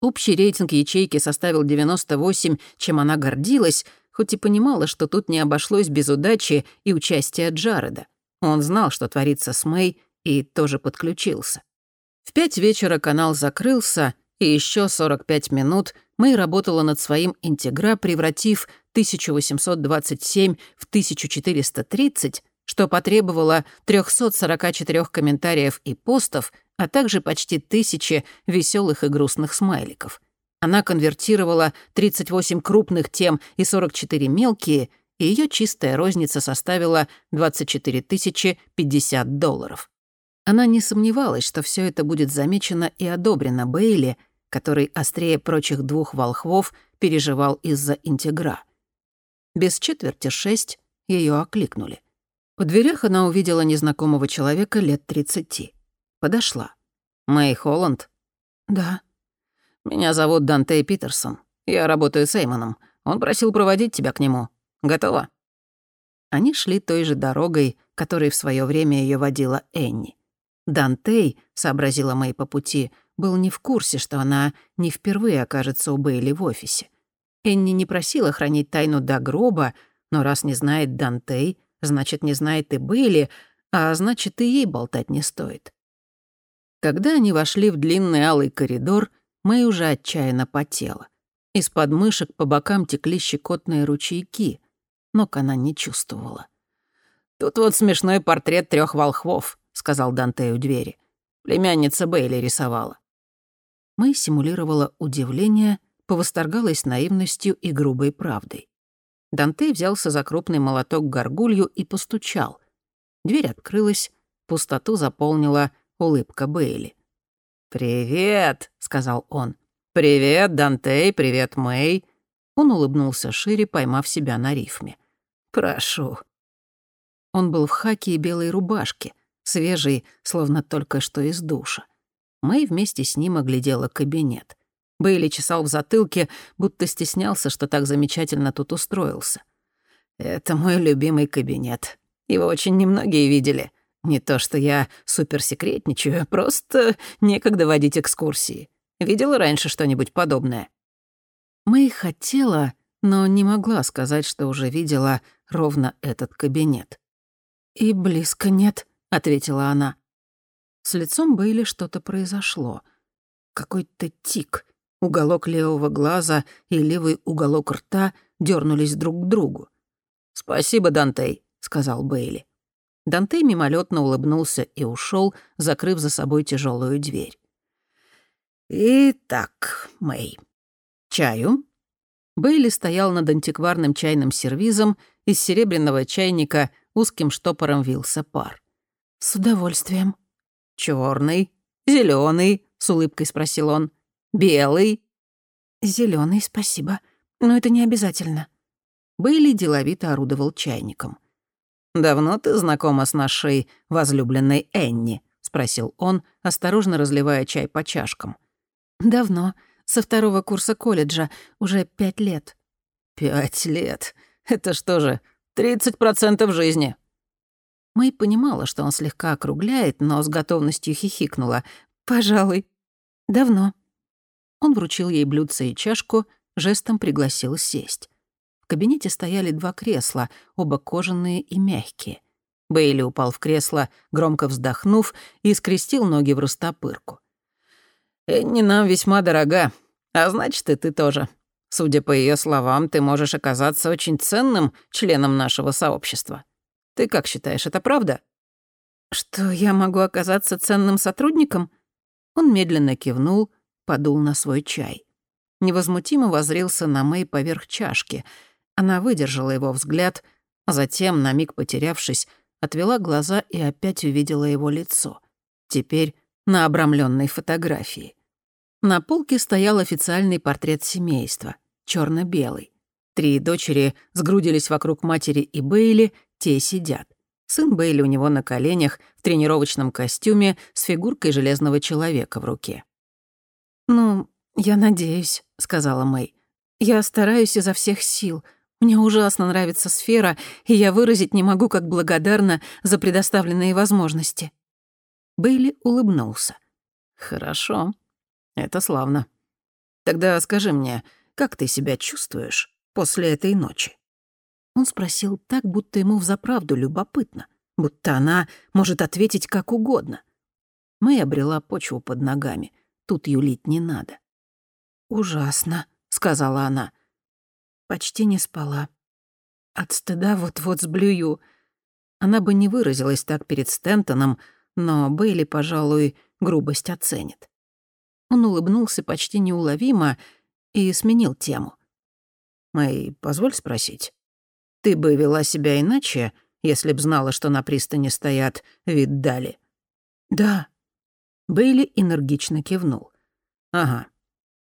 A: Общий рейтинг ячейки составил 98, чем она гордилась, хоть и понимала, что тут не обошлось без удачи и участия Джареда. Он знал, что творится с Мэй, и тоже подключился. В пять вечера канал закрылся, и еще 45 минут Мэй работала над своим интегра, превратив 1827 в 1430, что потребовало 344 комментариев и постов, а также почти тысячи веселых и грустных смайликов. Она конвертировала 38 крупных тем и 44 мелкие, и ее чистая розница составила 24 тысячи 50 долларов. Она не сомневалась, что все это будет замечено и одобрено Бейли, который острее прочих двух волхвов переживал из-за интегра. Без четверти шесть ее окликнули. В дверях она увидела незнакомого человека лет тридцати. Подошла. «Мэй Холланд?»
B: «Да».
C: «Меня зовут Дантей Питерсон. Я работаю с Эймоном. Он просил проводить тебя к нему. Готова?»
A: Они шли той же дорогой, которой в свое время ее водила Энни. Дантей, сообразила Мэй по пути, был не в курсе, что она не впервые окажется у Бейли в офисе. Энни не просила хранить тайну до гроба, но раз не знает Дантей, значит, не знает и Бейли, а значит, и ей болтать не стоит. Когда они вошли в длинный алый коридор, Мэй уже отчаянно потела. Из подмышек по бокам текли щекотные ручейки. Ног она не чувствовала.
C: «Тут вот смешной портрет трех волхвов», — сказал Данте у двери. Племянница Бейли рисовала.
A: Мэй симулировала удивление, повосторгалась наивностью и грубой правдой. Данте взялся за крупный молоток горгулью и постучал. Дверь открылась, пустоту заполнила улыбка Бейли.
C: «Привет», — сказал он. «Привет, Дантей, привет, Мэй».
A: Он улыбнулся шире, поймав себя на рифме.
C: «Прошу».
A: Он был в хаке и белой рубашке, свежий, словно только что из душа. Мэй вместе с ним оглядела кабинет. Бейли чесал в затылке, будто стеснялся, что так замечательно тут устроился.
C: «Это мой любимый кабинет. Его очень немногие видели. Не то что я суперсекретничаю, просто некогда водить экскурсии. Видела раньше что-нибудь подобное?»
A: Мэй хотела, но не могла сказать, что уже видела ровно этот кабинет. «И близко нет», — ответила она. С лицом Бейли что-то произошло. Какой-то тик. Уголок левого глаза и левый уголок рта дернулись друг к другу.
C: «Спасибо, Дантей», — сказал Бейли.
A: Дантей мимолетно улыбнулся и ушел, закрыв за собой тяжелую дверь.
C: «Итак, Мэй, чаю?»
A: Бейли стоял над антикварным чайным сервизом, из серебряного чайника узким штопором вился пар.
B: «С удовольствием».
C: Черный, зеленый, с улыбкой спросил он. Белый.
B: Зеленый, спасибо. Но это не обязательно.
A: Бейли деловито орудовал чайником.
C: «Давно ты знакома с нашей возлюбленной Энни?» — спросил он, осторожно разливая чай по чашкам.
B: «Давно. Со второго курса колледжа. Уже пять лет».
C: «Пять лет? Это что же, тридцать процентов жизни?»
A: Мэй понимала, что он слегка округляет, но с готовностью хихикнула.
B: «Пожалуй. Давно».
A: Он вручил ей блюдце и чашку, жестом пригласил сесть. В кабинете стояли два кресла, оба кожаные и мягкие. Бейли упал в кресло, громко вздохнув, и скрестил ноги в растопырку.
C: «Энни нам весьма дорога, а значит, и ты тоже. Судя по ее словам, ты можешь оказаться очень ценным членом нашего сообщества. Ты как считаешь, это правда?»
B: «Что я могу оказаться ценным сотрудником?»
A: Он медленно кивнул, подул на свой чай. Невозмутимо возрился на Мэй поверх чашки. Она выдержала его взгляд, а затем, на миг потерявшись, отвела глаза и опять увидела его лицо. Теперь на обрамленной фотографии. На полке стоял официальный портрет семейства, черно белый Три дочери сгрудились вокруг матери и Бейли, те сидят. Сын Бейли у него на коленях, в тренировочном костюме, с фигуркой железного человека в руке.
B: «Ну, я надеюсь», — сказала Мэй. «Я стараюсь изо всех сил. Мне ужасно нравится сфера, и я выразить не могу, как благодарна за предоставленные возможности».
A: Бейли улыбнулся.
C: «Хорошо. Это славно. Тогда скажи мне, как ты себя чувствуешь после этой ночи?»
A: Он спросил так, будто ему взаправду любопытно, будто она может ответить как угодно. Мэй обрела почву под ногами. Тут юлить не надо.
B: «Ужасно», — сказала она. «Почти не спала. От стыда вот-вот сблюю».
A: Она бы не выразилась так перед Стентоном, но Бейли, пожалуй, грубость оценит. Он улыбнулся почти неуловимо и сменил тему.
C: «Мэй, позволь спросить, ты бы вела себя иначе, если б знала, что на пристани стоят вид дали?»
B: «Да».
A: Бейли энергично кивнул.
C: «Ага.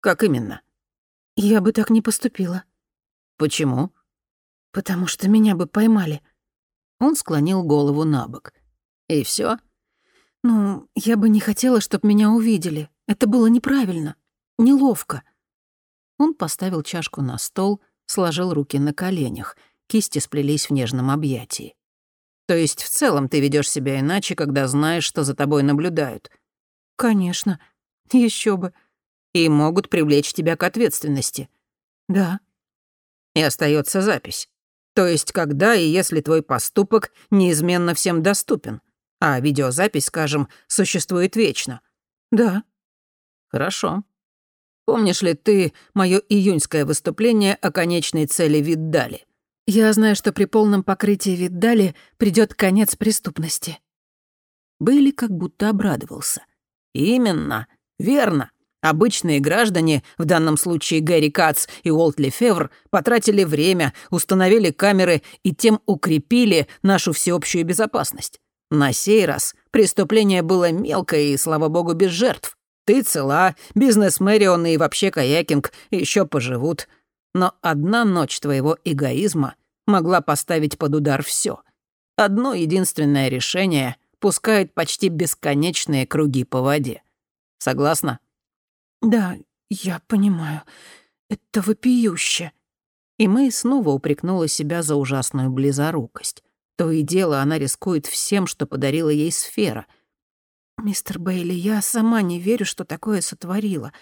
C: Как именно?»
B: «Я бы так не поступила».
C: «Почему?»
B: «Потому что меня бы поймали».
A: Он склонил голову на бок.
C: «И все?
B: «Ну, я бы не хотела, чтобы меня увидели. Это было неправильно. Неловко».
A: Он поставил чашку на стол, сложил руки на коленях — кисти сплелись в нежном объятии.
C: «То есть в целом ты ведешь себя иначе, когда знаешь, что за тобой наблюдают?»
B: «Конечно. Еще бы».
C: «И могут привлечь тебя к ответственности?»
B: «Да».
C: «И остается запись. То есть когда и если твой поступок неизменно всем доступен, а видеозапись, скажем, существует вечно?»
B: «Да».
C: «Хорошо. Помнишь ли ты мое июньское выступление о конечной цели Виддали?
B: Я знаю, что при полном покрытии Виддали придёт конец преступности.
C: Бейли как будто обрадовался. Именно, верно. Обычные граждане, в данном случае Гэри Кац и Уолт Лефевр, потратили время, установили камеры и тем укрепили нашу всеобщую безопасность. На сей раз преступление было мелкое и, слава богу, без жертв. Ты цела, бизнес Мэрион и вообще каякинг еще поживут. Но одна ночь твоего эгоизма могла поставить под удар все. Одно единственное решение пускает почти бесконечные круги по воде. Согласна?
B: Да, я понимаю. Это вопиюще.
A: И Мэй снова упрекнула себя за ужасную близорукость. То и дело она рискует всем, что подарила ей сфера.
B: «Мистер Бейли, я сама не верю, что такое сотворила.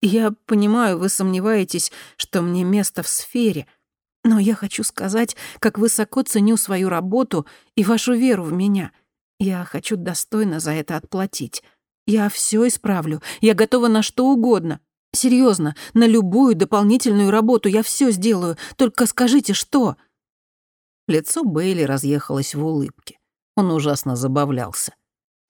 B: Я понимаю, вы сомневаетесь, что мне место в сфере, но я хочу сказать, как высоко ценю свою работу и вашу веру в меня. Я хочу достойно за это отплатить. Я все исправлю. Я готова на что угодно. Серьезно, на любую дополнительную работу я все сделаю. Только скажите, что?»
A: Лицо Бейли разъехалось в улыбке. Он ужасно забавлялся.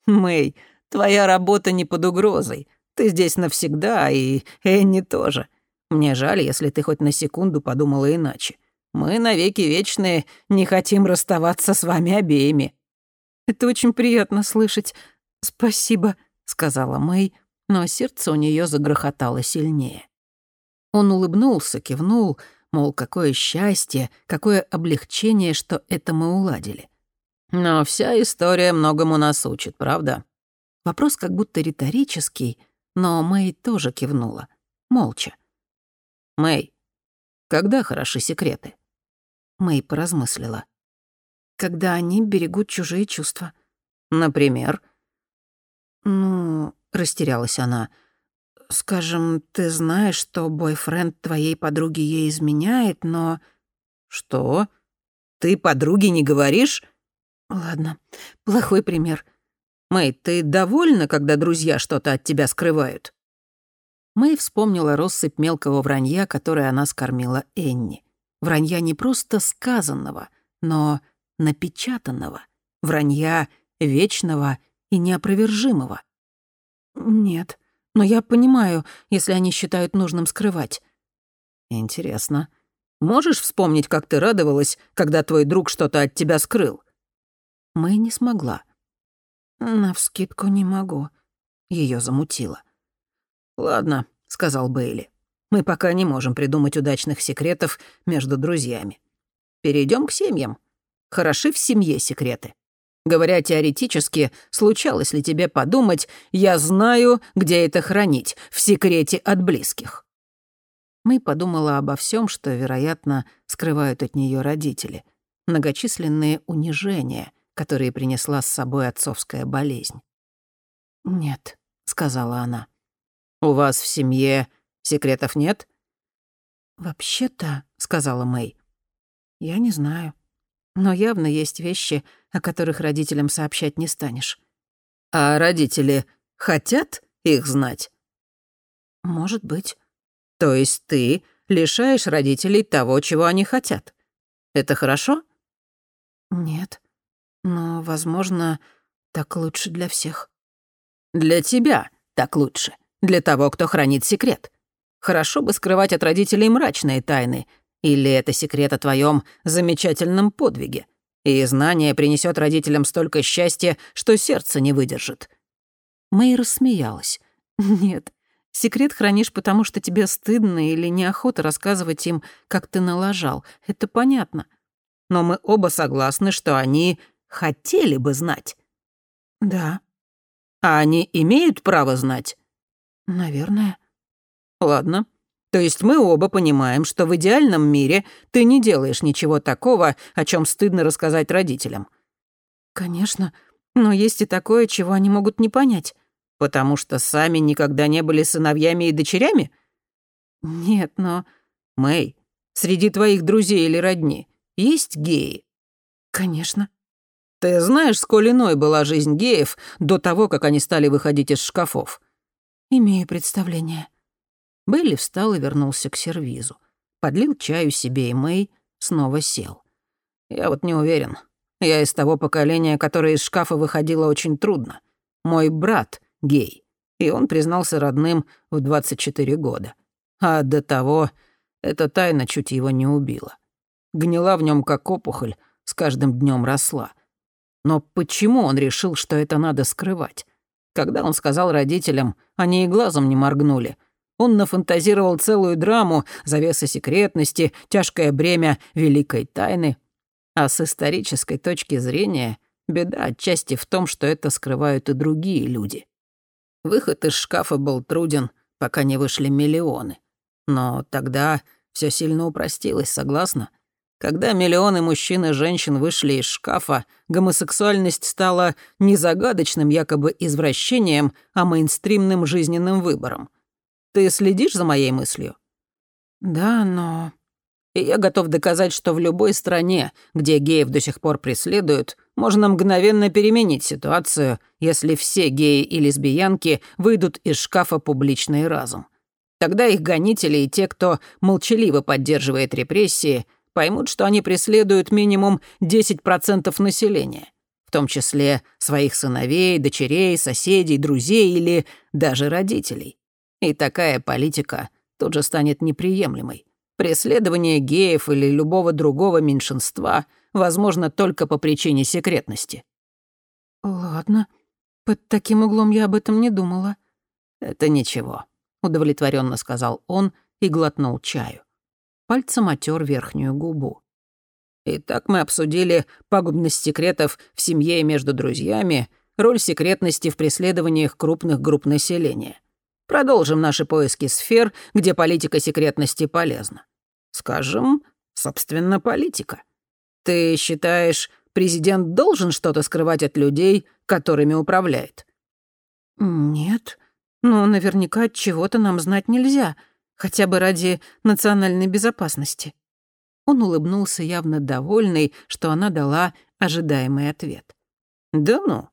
A: «Мэй, твоя работа не под угрозой. Ты здесь навсегда, и Энни тоже. Мне жаль, если ты хоть на секунду подумала иначе. Мы навеки вечные не хотим расставаться с вами обеими».
B: «Это очень приятно слышать. Спасибо»,
A: сказала Мэй, но сердце у нее загрохотало сильнее. Он улыбнулся, кивнул, мол, какое счастье, какое облегчение, что это мы уладили. Но вся история многому нас учит, правда? Вопрос как будто риторический, но Мэй тоже кивнула, молча. «Мэй, когда хороши секреты?» Мэй поразмыслила.
B: «Когда они берегут чужие чувства».
A: «Например?»
B: «Ну...» — растерялась она. «Скажем, ты знаешь, что бойфренд твоей подруги ей изменяет, но...»
A: «Что? Ты подруге не говоришь?»
B: «Ладно, плохой пример».
A: «Мэй, ты довольна, когда друзья что-то от тебя скрывают?» Мэй вспомнила россыпь мелкого вранья, которое она скормила Энни. Вранья не просто сказанного, но напечатанного. Вранья вечного и неопровержимого.
B: «Нет, но я понимаю, если они считают нужным скрывать».
A: «Интересно. Можешь вспомнить, как ты радовалась, когда твой друг что-то от тебя скрыл?» Мэй не смогла.
B: «Навскидку не могу».
A: Ее замутило. «Ладно», — сказал Бейли. «Мы пока не можем придумать удачных секретов между друзьями. Перейдем к семьям. Хороши в семье секреты. Говоря теоретически, случалось ли тебе подумать, я знаю, где это хранить, в секрете от близких? Мы подумала обо всем, что, вероятно, скрывают от нее родители. Многочисленные унижения, которые принесла с собой отцовская болезнь.
B: «Нет», — сказала она.
A: «У вас в семье секретов нет?»
B: «Вообще-то», — сказала Мэй, — «я не знаю. Но явно есть вещи, о которых родителям сообщать не станешь.
A: А родители хотят их знать?
B: Может быть.
A: То есть ты лишаешь родителей того, чего они хотят. Это хорошо?
B: Нет. Но, возможно, так лучше для всех.
A: Для тебя так лучше. Для того, кто хранит секрет. Хорошо бы скрывать от родителей мрачные тайны. Или это секрет о твоем замечательном подвиге и знание принесет родителям столько счастья, что сердце не выдержит».
B: Мэй рассмеялась. «Нет, секрет хранишь, потому что тебе стыдно или неохота рассказывать им, как ты налажал. Это понятно.
A: Но мы оба согласны, что они хотели бы знать».
B: «Да».
A: «А они имеют право знать?»
B: «Наверное».
A: «Ладно. То есть мы оба понимаем, что в идеальном мире ты не делаешь ничего такого, о чем стыдно рассказать родителям.
B: Конечно, но есть и такое, чего они могут не понять.
A: Потому что сами никогда не были сыновьями и дочерями?
B: Нет, но...
A: Мэй, среди твоих друзей или родни есть геи?
B: Конечно.
A: Ты знаешь, сколь иной была жизнь геев до того, как они стали выходить из шкафов?
B: Имею представление.
A: Бейли встал и вернулся к сервизу. Подлил чаю себе и Мэй, снова сел.
C: «Я вот не уверен. Я из того поколения, которое из шкафа выходило очень трудно. Мой брат гей, и он признался родным в 24 года. А до того эта тайна чуть его не убила. Гнила в нем как опухоль, с каждым днем росла. Но почему он решил, что это надо скрывать? Когда он сказал родителям, они и глазом не моргнули. Он нафантазировал целую драму, завеса секретности, тяжкое бремя великой тайны. А с исторической точки зрения беда отчасти в том, что это скрывают и другие люди. Выход из шкафа был труден, пока не вышли миллионы. Но тогда все сильно упростилось, согласна? Когда миллионы мужчин и женщин вышли из шкафа, гомосексуальность стала не загадочным якобы извращением, а мейнстримным жизненным выбором. Ты следишь за моей мыслью?
B: Да, но...
C: И я готов доказать, что в любой стране, где геев до сих пор преследуют, можно мгновенно переменить ситуацию, если все геи и лесбиянки выйдут из шкафа публично и разум. Тогда их гонители и те, кто молчаливо поддерживает репрессии — поймут, что они преследуют минимум 10% населения, в том числе своих сыновей, дочерей, соседей, друзей или даже родителей. И такая политика тут же станет неприемлемой. Преследование геев или любого другого меньшинства возможно только по причине секретности.
B: «Ладно. Под таким углом я об этом не думала».
C: «Это ничего», — удовлетворенно сказал он и глотнул чаю
A: пальцем отер верхнюю губу.
C: Итак, мы обсудили пагубность секретов в семье и между друзьями, роль секретности в преследованиях крупных групп населения. Продолжим наши поиски сфер, где политика секретности полезна. Скажем, собственно, политика. Ты считаешь, президент должен что-то скрывать от людей, которыми управляет?
B: Нет, но наверняка от чего-то нам знать нельзя — хотя бы ради национальной безопасности.
A: Он улыбнулся, явно довольный, что она дала ожидаемый ответ.
C: «Да ну.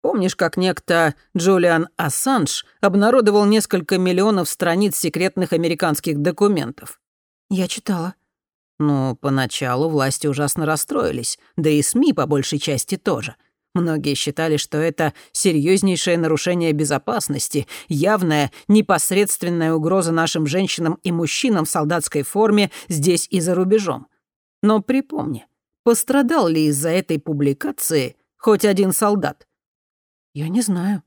C: Помнишь, как некто Джулиан Ассанж обнародовал несколько миллионов страниц секретных американских документов?»
B: «Я читала».
C: «Ну, поначалу власти ужасно расстроились, да и СМИ по большей части тоже». Многие считали, что это серьезнейшее нарушение безопасности, явная непосредственная угроза нашим женщинам и мужчинам в солдатской форме здесь и за рубежом. Но припомни, пострадал ли из-за этой публикации хоть один солдат?
B: Я не знаю.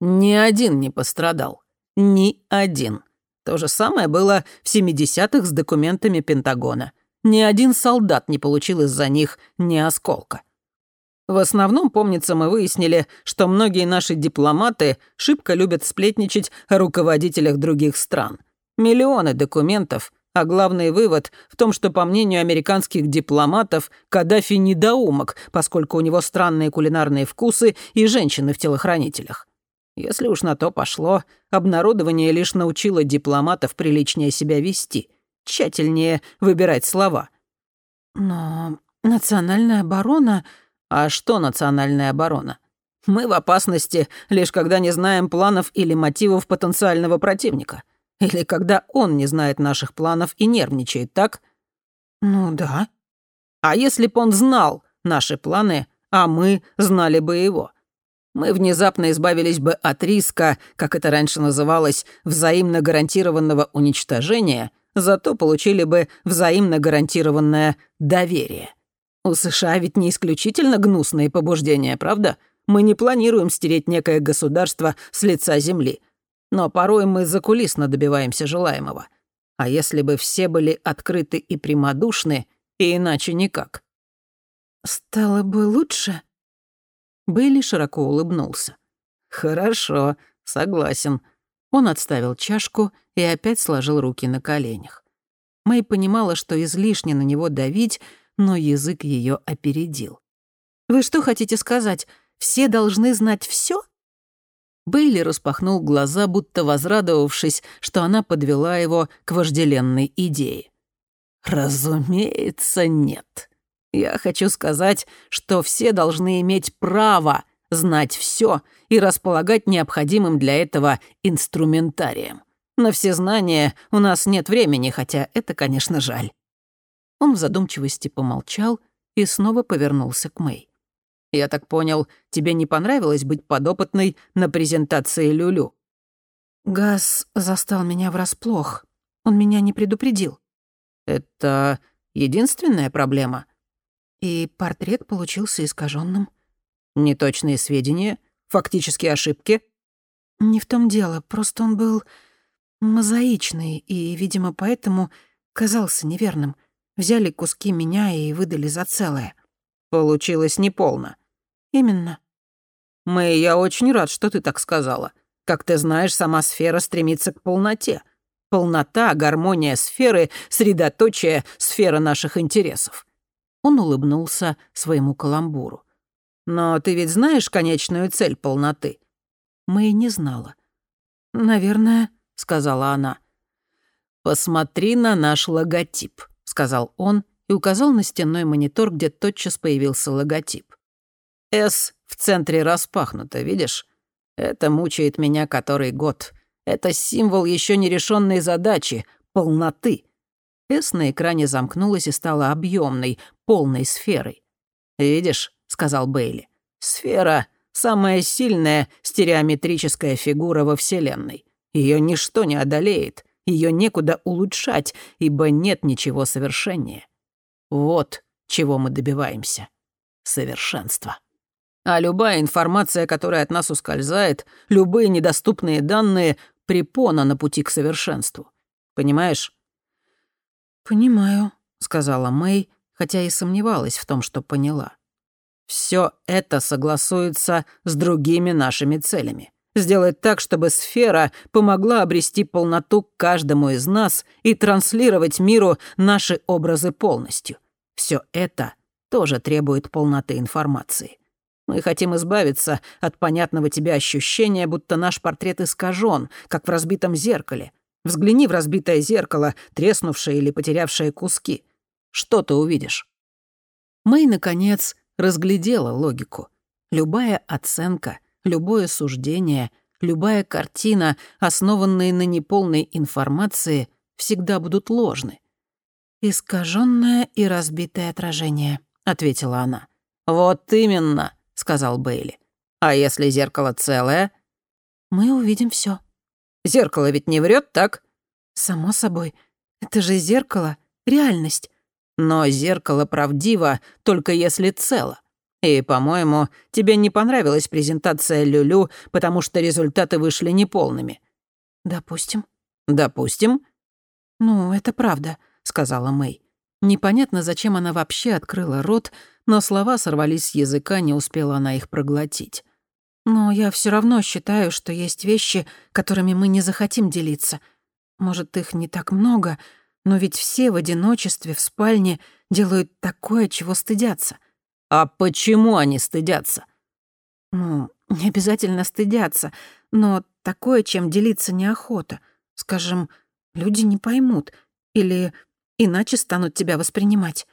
C: Ни один не пострадал. Ни один. То же самое было в 70-х с документами Пентагона. Ни один солдат не получил из-за них ни осколка. В основном, помнится, мы выяснили, что многие наши дипломаты шибко любят сплетничать о руководителях других стран. Миллионы документов, а главный вывод в том, что, по мнению американских дипломатов, Каддафи недоумок, поскольку у него странные кулинарные вкусы и женщины в телохранителях. Если уж на то пошло, обнародование лишь научило дипломатов приличнее себя вести, тщательнее выбирать слова.
B: Но национальная оборона
C: а что национальная оборона? Мы в опасности лишь когда не знаем планов или мотивов потенциального противника. Или когда он не знает наших планов и нервничает, так?
B: Ну да.
C: А если б он знал наши планы, а мы знали бы его? Мы внезапно избавились бы от риска, как это раньше называлось, взаимно гарантированного уничтожения, зато получили бы взаимно гарантированное доверие. У США ведь не исключительно гнусные побуждения, правда? Мы не планируем стереть некое государство с лица земли. Но порой мы закулисно добиваемся желаемого. А если бы все были открыты и прямодушны, и иначе никак?
B: «Стало бы лучше?»
A: Бейли широко улыбнулся.
C: «Хорошо, согласен».
A: Он отставил чашку и опять сложил руки на коленях. Мэй понимала, что излишне на него давить — но язык ее опередил.
B: «Вы что хотите сказать? Все должны знать все?
A: Бейли распахнул глаза, будто возрадовавшись, что она подвела его к вожделенной идее.
C: «Разумеется, нет. Я хочу сказать, что все должны иметь право знать все и располагать необходимым для этого инструментарием. На всезнание у нас нет времени, хотя это, конечно, жаль».
A: Он в задумчивости помолчал и снова повернулся к Мэй.
C: «Я так понял, тебе не понравилось быть подопытной на презентации Люлю?»
B: Газ застал меня врасплох. Он меня не предупредил.
C: «Это единственная проблема?»
B: И портрет получился искаженным.
C: «Неточные сведения? Фактические ошибки?»
B: «Не в том дело, просто он был мозаичный и, видимо, поэтому казался неверным. Взяли куски меня и выдали за целое.
C: Получилось неполно.
B: Именно.
C: Мэй, я очень рад, что ты так сказала. Как ты знаешь, сама сфера стремится к полноте. Полнота, гармония сферы, средоточие сфера наших интересов. Он улыбнулся своему каламбуру. Но ты ведь знаешь конечную цель полноты?
A: Мэй не знала.
B: Наверное,
C: сказала она. Посмотри на наш логотип сказал он и указал на стенной монитор, где тотчас появился логотип. «С в центре распахнуто, видишь? Это мучает меня который год. Это символ еще нерешенной задачи — полноты». «С» на экране замкнулась и стала объемной, полной сферой. «Видишь?» — сказал Бейли. «Сфера — самая сильная стереометрическая фигура во Вселенной. Ее ничто не одолеет. Ее некуда улучшать, ибо нет ничего совершеннее. Вот чего мы добиваемся. Совершенства. А любая информация, которая от нас ускользает, любые недоступные данные — препона на пути к совершенству. Понимаешь?
B: «Понимаю», —
A: сказала Мэй, хотя и сомневалась в том, что поняла.
C: Все это согласуется с другими нашими целями сделать так, чтобы сфера помогла обрести полноту каждому из нас и транслировать миру наши образы полностью. Все это тоже требует полноты информации. Мы хотим избавиться от понятного тебе ощущения, будто наш портрет искажен, как в разбитом зеркале. Взгляни в разбитое зеркало, треснувшее или потерявшее куски. Что ты увидишь?
A: Мэй, наконец, разглядела логику. Любая оценка — любое суждение, любая картина, основанные на неполной информации, всегда будут ложны.
B: «Искажённое и разбитое отражение», — ответила она.
C: «Вот именно», — сказал Бейли. «А если зеркало целое?»
B: «Мы увидим всё.
C: «Зеркало ведь не врет, так?»
B: «Само собой. Это же зеркало, реальность».
C: «Но зеркало правдиво, только если цело. И, по-моему, тебе не понравилась презентация Люлю, потому что результаты вышли неполными».
B: «Допустим».
C: «Допустим?»
B: «Ну, это правда», — сказала Мэй.
A: Непонятно, зачем она вообще открыла рот, но слова сорвались с языка, не успела она их проглотить.
B: «Но я все равно считаю, что есть вещи, которыми мы не захотим делиться. Может, их не так много, но ведь все в одиночестве в спальне делают такое, чего стыдятся.
C: А почему они стыдятся?
B: Ну, не обязательно стыдятся, но такое, чем делиться неохота. Скажем, люди не поймут или иначе станут тебя воспринимать.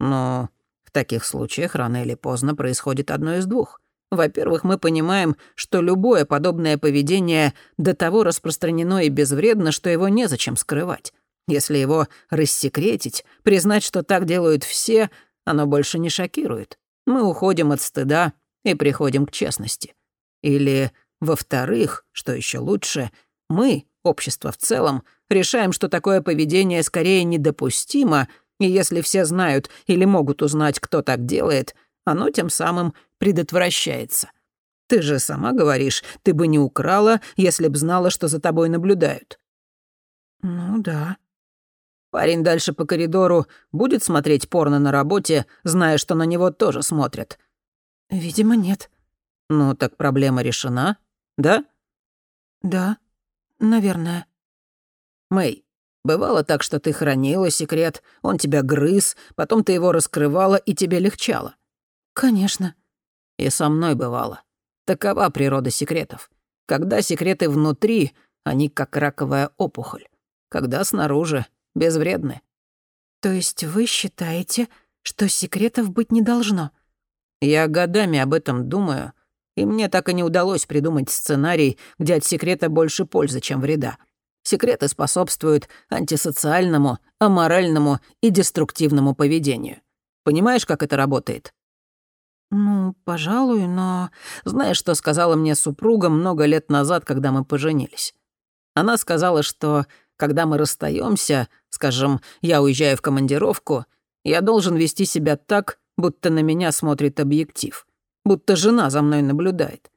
C: Но в таких случаях рано или поздно происходит одно из двух. Во-первых, мы понимаем, что любое подобное поведение до того распространено и безвредно, что его незачем скрывать. Если его рассекретить, признать, что так делают все, оно больше не шокирует. Мы уходим от стыда и приходим к честности. Или, во-вторых, что еще лучше, мы, общество в целом, решаем, что такое поведение скорее недопустимо, и если все знают или могут узнать, кто так делает, оно тем самым предотвращается. Ты же сама говоришь, ты бы не украла, если б знала, что за тобой наблюдают.
B: Ну да,
C: Парень дальше по коридору будет смотреть порно на работе, зная, что на него тоже смотрят?
B: Видимо, нет.
C: Ну, так проблема решена, да?
B: Да, наверное.
C: Мэй, бывало так, что ты хранила секрет, он тебя грыз, потом ты его раскрывала, и тебе легчало?
B: Конечно.
C: И со мной бывало. Такова природа секретов. Когда секреты внутри, они как раковая опухоль. Когда снаружи, безвредны».
B: «То есть вы считаете, что секретов быть не должно?»
C: «Я годами об этом думаю, и мне так и не удалось придумать сценарий, где от секрета больше пользы, чем вреда. Секреты способствуют антисоциальному, аморальному и деструктивному поведению. Понимаешь, как это работает?»
B: «Ну, пожалуй, но...»
C: «Знаешь, что сказала мне супруга много лет назад, когда мы поженились? Она сказала, что когда мы расстаемся, скажем, я уезжаю в командировку, я должен вести себя так, будто на меня смотрит объектив, будто жена за мной наблюдает.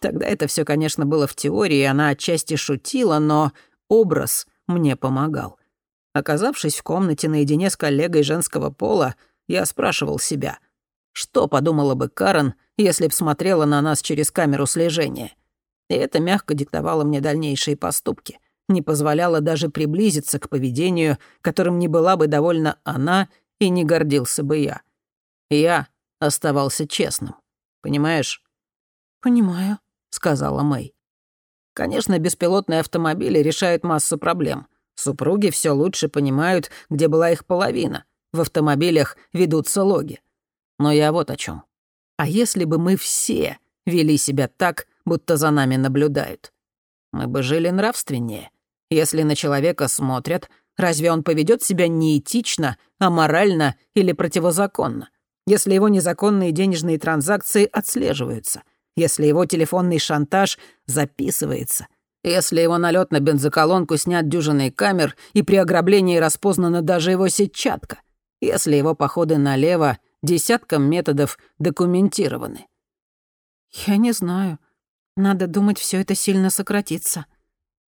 C: Тогда это все, конечно, было в теории, она отчасти шутила, но образ мне помогал. Оказавшись в комнате наедине с коллегой женского пола, я спрашивал себя, что подумала бы Карен, если б смотрела на нас через камеру слежения. И это мягко диктовало мне дальнейшие поступки, не позволяло даже приблизиться к поведению, которым не была бы довольна она и не гордился бы я. Я оставался честным. Понимаешь?
B: «Понимаю», —
C: сказала Мэй. Конечно, беспилотные автомобили решают массу проблем. Супруги все лучше понимают, где была их половина. В автомобилях ведутся логи. Но я вот о чем. А если бы мы все вели себя так, будто за нами наблюдают? Мы бы жили нравственнее. Если на человека смотрят, разве он поведет себя неэтично, аморально или противозаконно? Если его незаконные денежные транзакции отслеживаются — если его телефонный шантаж записывается, если его налет на бензоколонку снят дюжиной камер и при ограблении распознана даже его сетчатка, если его походы налево десятком методов документированы.
B: Я не знаю. Надо думать, все это сильно сократится.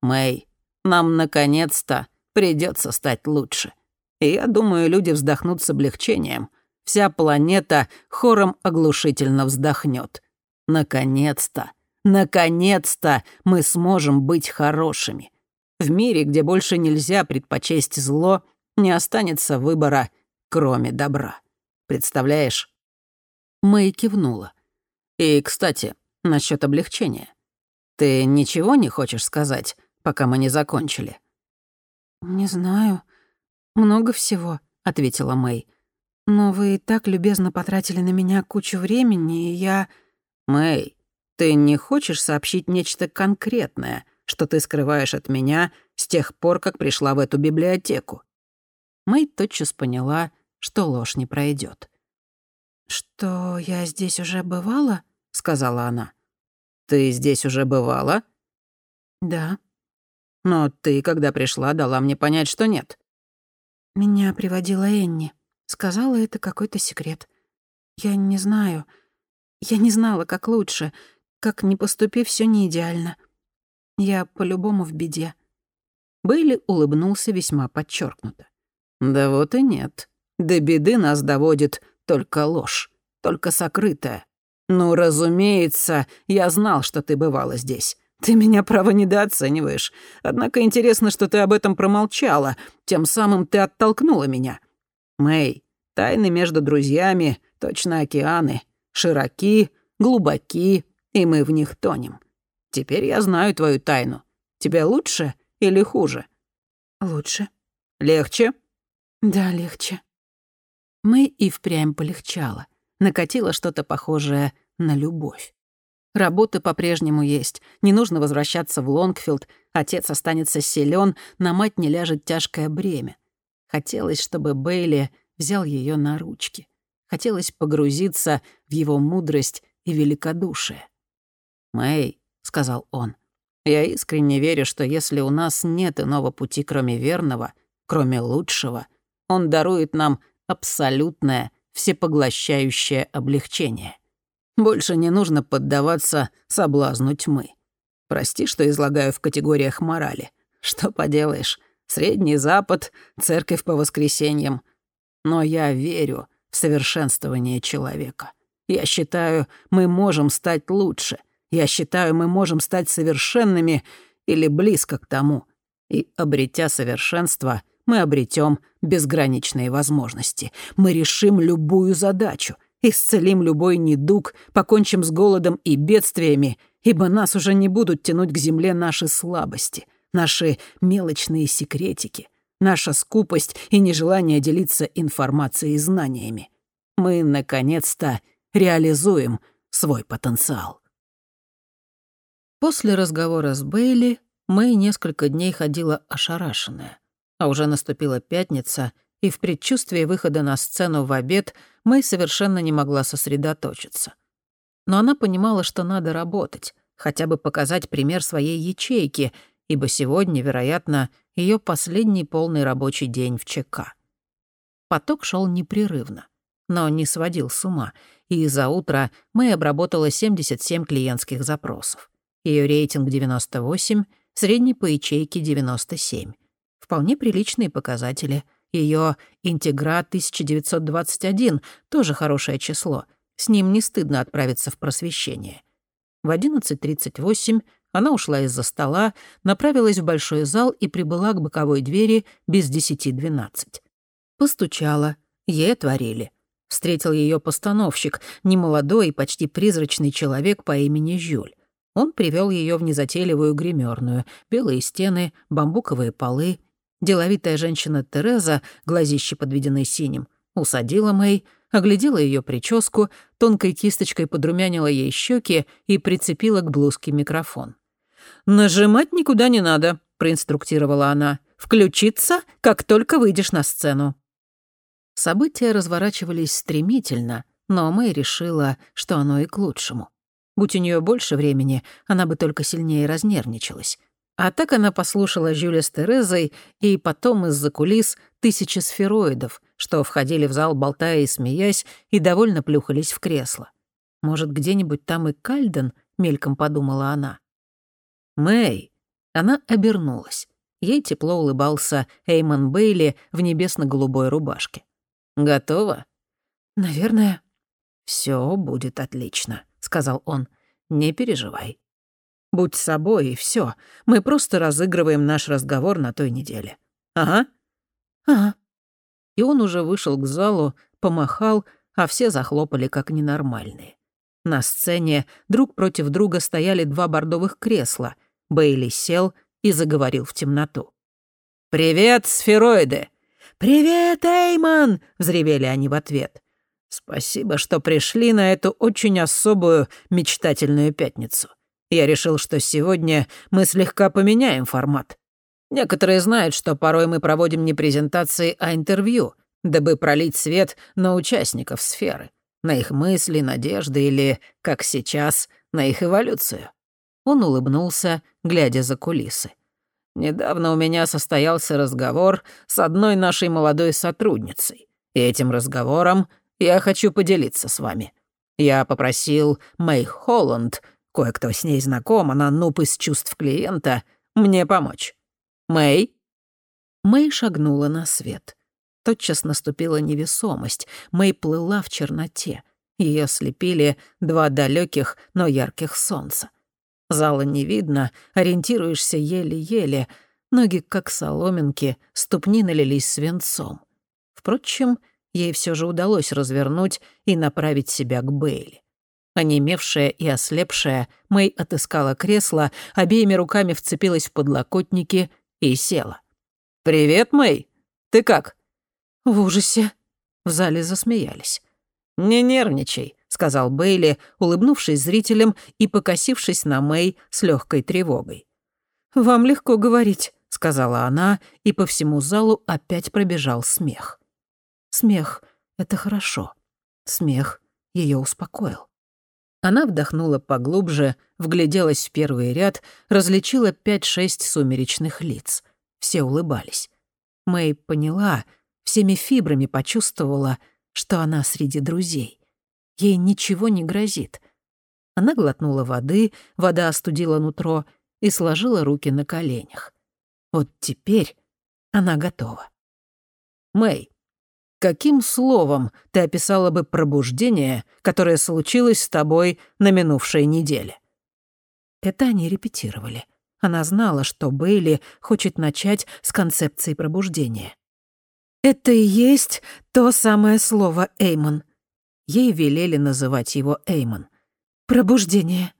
C: Мэй, нам наконец-то придется стать лучше. И я думаю, люди вздохнут с облегчением. Вся планета хором оглушительно вздохнет. Наконец-то, наконец-то мы сможем быть хорошими. В мире, где больше нельзя предпочесть зло, не останется выбора, кроме добра. Представляешь? Мэй кивнула. И, кстати, насчет облегчения. Ты ничего не хочешь сказать, пока мы не закончили?
B: «Не знаю. Много всего», — ответила Мэй. «Но вы и так любезно потратили на меня кучу времени, и я...»
C: «Мэй, ты не хочешь сообщить нечто конкретное, что ты скрываешь от меня с тех пор, как пришла в эту библиотеку?» Мэй тотчас поняла, что ложь не пройдет.
B: «Что я здесь уже бывала?» — сказала она.
C: «Ты здесь уже бывала?»
B: «Да».
C: «Но ты, когда пришла, дала мне понять, что нет».
B: «Меня приводила Энни. Сказала, это какой-то секрет. Я не знаю. Я не знала, как лучше. Как не поступи, все не идеально. Я по-любому в беде.
C: Бейли улыбнулся весьма подчеркнуто. «Да вот и нет. До беды нас доводит только ложь, только сокрытая. Ну, разумеется, я знал, что ты бывала здесь. Ты меня, право, недооцениваешь. Однако интересно, что ты об этом промолчала. Тем самым ты оттолкнула меня. Мэй, тайны между друзьями — точно океаны широки, глубоки, и мы в них тонем. Теперь я знаю твою тайну. Тебе лучше или хуже?
B: Лучше.
C: Легче?
B: Да, легче.
C: Мы и впрямь полегчало. Накатило что-то похожее на любовь. Работа по-прежнему есть. Не нужно возвращаться в Лонгфилд. Отец останется силен, на мать не ляжет тяжкое бремя. Хотелось, чтобы Бейли взял ее на ручки. Хотелось погрузиться в его мудрость и великодушие. «Мэй», — сказал он, — «я искренне верю, что если у нас нет иного пути, кроме верного, кроме лучшего, он дарует нам абсолютное, всепоглощающее облегчение. Больше не нужно поддаваться соблазну тьмы. Прости, что излагаю в категориях морали. Что поделаешь, Средний Запад, церковь по воскресеньям. Но я верю, в совершенствование человека. Я считаю, мы можем стать лучше. Я считаю, мы можем стать совершенными или близко к тому. И, обретя совершенство, мы обретем безграничные возможности. Мы решим любую задачу, исцелим любой недуг, покончим с голодом и бедствиями, ибо нас уже не будут тянуть к земле наши слабости, наши мелочные секретики — наша скупость и нежелание делиться информацией и знаниями. Мы, наконец-то, реализуем свой потенциал. После разговора с Бейли
A: Мэй несколько дней ходила ошарашенная. А уже наступила пятница, и в предчувствии выхода на сцену в обед Мэй совершенно не могла сосредоточиться. Но она понимала, что надо работать, хотя бы показать пример своей ячейки, ибо сегодня, вероятно, ее последний полный рабочий день в ЧК. Поток шел непрерывно, но не сводил с ума, и за утро Мэй обработала 77 клиентских запросов. Ее рейтинг 98, средний по ячейке 97. Вполне приличные показатели. Ее интеграт 1921 тоже хорошее число. С ним не стыдно отправиться в просвещение. В 11.38 она ушла из-за стола, направилась в большой зал и прибыла к боковой двери без десяти двенадцать. Постучала, ей отворили. Встретил ее постановщик, немолодой и почти призрачный человек по имени Жюль. Он привел ее в незатейливую гримерную, белые стены, бамбуковые полы. Деловитая женщина Тереза, глазище подведены синим, усадила Мэй, оглядела ее прическу, тонкой кисточкой подрумянила ей щеки и прицепила к блузке микрофон. «Нажимать никуда не надо», — проинструктировала она. «Включиться, как только выйдешь на сцену». События разворачивались стремительно, но Мэй решила, что оно и к лучшему. Будь у нее больше времени, она бы только сильнее разнервничалась. А так она послушала Жюля с Терезой и потом из-за кулис тысячи сфероидов, что входили в зал, болтая и смеясь, и довольно плюхались в кресло. «Может, где-нибудь там и Кальден?» — мельком подумала она. «Мэй!» Она обернулась. Ей тепло улыбался Эймон Бейли в небесно-голубой рубашке. «Готова?»
B: «Наверное».
A: Все будет отлично», — сказал он. «Не переживай. Будь собой, и все. Мы просто разыгрываем наш разговор на той неделе. Ага?»
B: «Ага».
A: И он уже вышел к залу, помахал, а все захлопали как ненормальные. На сцене друг против друга стояли два бордовых кресла — Бейли сел и заговорил в темноту. «Привет, сфероиды!» «Привет, Эймон!» — взревели они в ответ. «Спасибо, что пришли на эту очень особую мечтательную пятницу. Я решил, что сегодня мы слегка поменяем формат. Некоторые знают, что порой мы проводим не презентации, а интервью, дабы пролить свет на участников сферы, на их мысли, надежды или, как сейчас, на их эволюцию. Он улыбнулся, глядя за кулисы. «Недавно у меня состоялся разговор с одной нашей молодой сотрудницей. И этим разговором я хочу поделиться с вами. Я попросил Мэй Холланд, кое-кто с ней знаком, она нуп из чувств клиента, мне помочь. Мэй?» Мэй шагнула на свет. Тотчас наступила невесомость. Мэй плыла в черноте. Ее слепили два далеких, но ярких солнца. Зала не видно, ориентируешься еле-еле. Ноги, как соломинки, ступни налились свинцом. Впрочем, ей все же удалось развернуть и направить себя к Бейли. Онемевшая и ослепшая, Мэй отыскала кресло, обеими руками вцепилась в подлокотники и села. «Привет, Мэй! Ты как?»
B: «В ужасе».
A: В зале засмеялись. «Не нервничай», — сказал Бейли, улыбнувшись зрителям и покосившись на Мэй с легкой тревогой.
B: «Вам легко говорить», —
A: сказала она, и по всему залу опять пробежал смех. Смех — это хорошо. Смех ее успокоил. Она вдохнула поглубже, вгляделась в первый ряд, различила пять-шесть сумеречных лиц. Все улыбались. Мэй поняла, всеми фибрами почувствовала — что она среди друзей. Ей ничего не грозит. Она глотнула воды, вода остудила нутро и сложила руки на коленях. Вот теперь она готова. Мэй, каким словом ты описала бы пробуждение, которое случилось с тобой на минувшей неделе? Это они репетировали. Она знала, что Бейли хочет начать с концепции пробуждения.
B: «Это и есть то самое слово, Эймон».
A: Ей велели называть его Эймон.
B: «Пробуждение».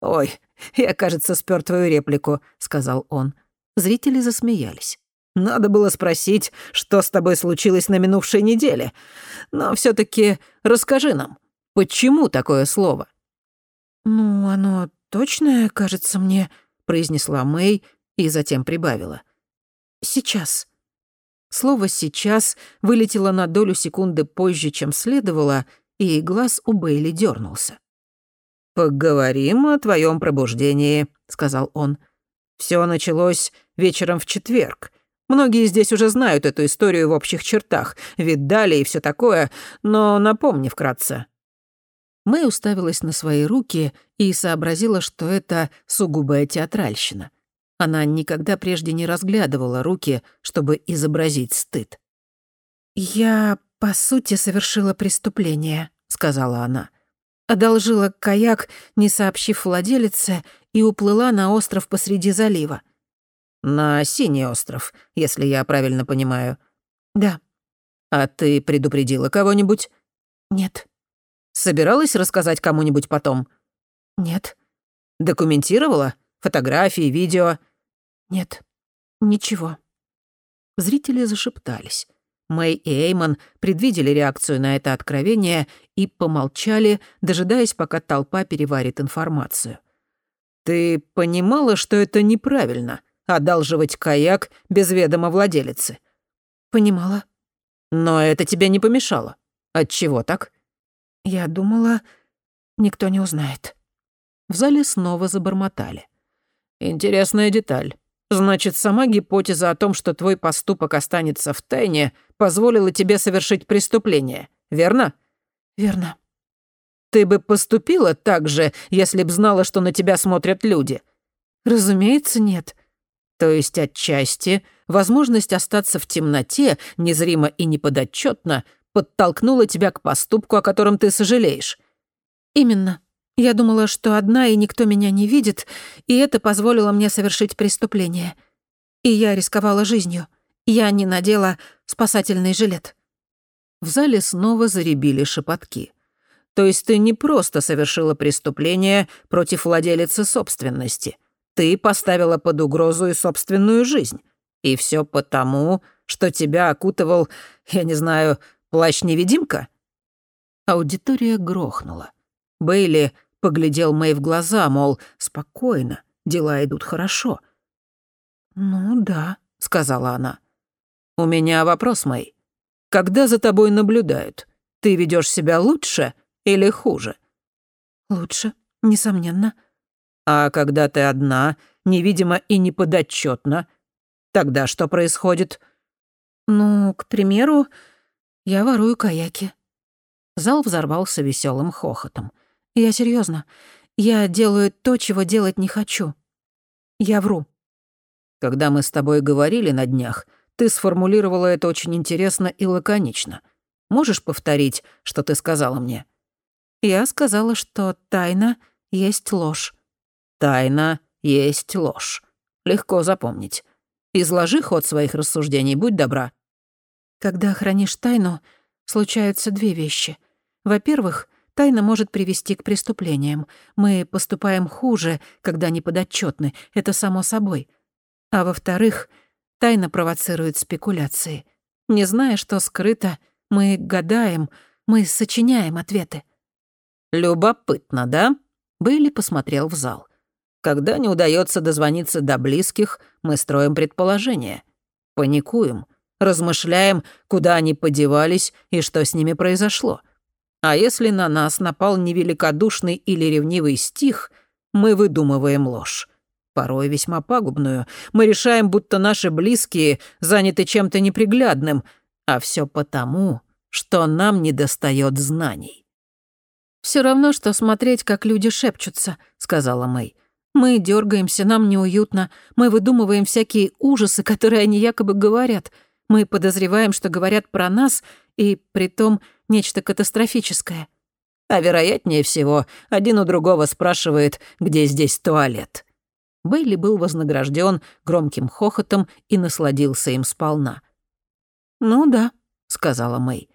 A: «Ой, я, кажется, спёр твою реплику», — сказал он. Зрители засмеялись. «Надо было спросить, что с тобой случилось на минувшей неделе. Но все таки расскажи нам, почему такое слово?»
B: «Ну, оно точное, кажется мне», —
C: произнесла Мэй и затем прибавила.
B: «Сейчас».
C: Слово «сейчас» вылетело на долю секунды позже, чем следовало, и глаз у Бейли дернулся. «Поговорим о твоем пробуждении», — сказал он. Все началось вечером в четверг. Многие здесь уже знают эту историю в общих чертах, видали и все такое, но напомни вкратце». Мэй уставилась на свои руки и сообразила, что это сугубая театральщина. Она никогда прежде не разглядывала руки, чтобы изобразить стыд.
B: «Я, по сути, совершила преступление», — сказала она. Одолжила каяк, не сообщив владелице, и уплыла на остров посреди залива.
C: «На Синий остров, если я правильно понимаю».
B: «Да».
C: «А ты предупредила кого-нибудь?»
B: «Нет».
C: «Собиралась рассказать кому-нибудь потом?»
B: «Нет».
C: «Документировала? Фотографии, видео?»
B: «Нет, ничего».
C: Зрители зашептались. Мэй и Эймон предвидели реакцию на это откровение и помолчали, дожидаясь, пока толпа переварит информацию. «Ты понимала, что это неправильно — одалживать каяк без ведома владелицы?»
B: «Понимала».
C: «Но это тебе не помешало. Отчего так?»
B: «Я думала, никто не узнает».
C: В зале снова забормотали. «Интересная деталь. Значит, сама гипотеза о том, что твой поступок останется в тайне, позволила тебе совершить преступление, верно?
B: Верно.
C: Ты бы поступила так же, если б знала, что на тебя смотрят люди?
B: Разумеется, нет.
C: То есть отчасти возможность остаться в темноте, незримо и неподотчетно, подтолкнула тебя к поступку, о котором ты сожалеешь.
B: Именно. Я думала, что одна и никто меня не видит, и это позволило мне совершить преступление. И я рисковала жизнью. Я не надела спасательный жилет.
C: В зале снова заребили шепотки. То есть ты не просто совершила преступление против владелицы собственности. Ты поставила под угрозу и собственную жизнь. И все потому, что тебя окутывал, я не знаю, плащ-невидимка? Аудитория грохнула. Бейли Поглядел Мэй в глаза, мол, спокойно, дела идут хорошо.
B: «Ну да», —
C: сказала она. «У меня вопрос, Мэй. Когда за тобой наблюдают, ты ведешь себя лучше или хуже?»
B: «Лучше, несомненно».
C: «А когда ты одна, невидимо и неподотчетна, тогда что происходит?»
B: «Ну, к примеру, я ворую каяки».
C: Зал взорвался веселым хохотом.
B: Я серьезно. Я делаю то, чего делать не хочу. Я вру.
C: Когда мы с тобой говорили на днях, ты сформулировала это очень интересно и лаконично. Можешь повторить, что ты сказала мне?
B: Я сказала, что тайна есть ложь.
C: Тайна есть ложь. Легко запомнить. Изложи ход своих рассуждений, будь добра.
B: Когда хранишь тайну, случаются две вещи. Во-первых, Тайна может привести к преступлениям. Мы поступаем хуже, когда не подотчетны, это само собой. А во-вторых, тайна провоцирует спекуляции. Не зная, что скрыто, мы гадаем, мы сочиняем ответы.
C: «Любопытно, да?» Бейли посмотрел в зал. «Когда не удается дозвониться до близких, мы строим предположения. Паникуем, размышляем, куда они подевались и что с ними произошло. А если на нас напал невеликодушный или ревнивый стих, мы выдумываем ложь. Порой весьма пагубную. Мы решаем, будто наши близкие заняты чем-то неприглядным, а все потому, что нам недостает знаний.
B: Все равно, что смотреть, как люди шепчутся», — сказала Мэй. «Мы дергаемся, нам неуютно, мы выдумываем всякие ужасы, которые они якобы говорят. Мы подозреваем, что говорят про нас, и при том нечто катастрофическое.
C: А вероятнее всего, один у другого спрашивает, где здесь туалет. Бейли был вознагражден громким хохотом и насладился им сполна.
B: «Ну да», —
C: сказала Мэй.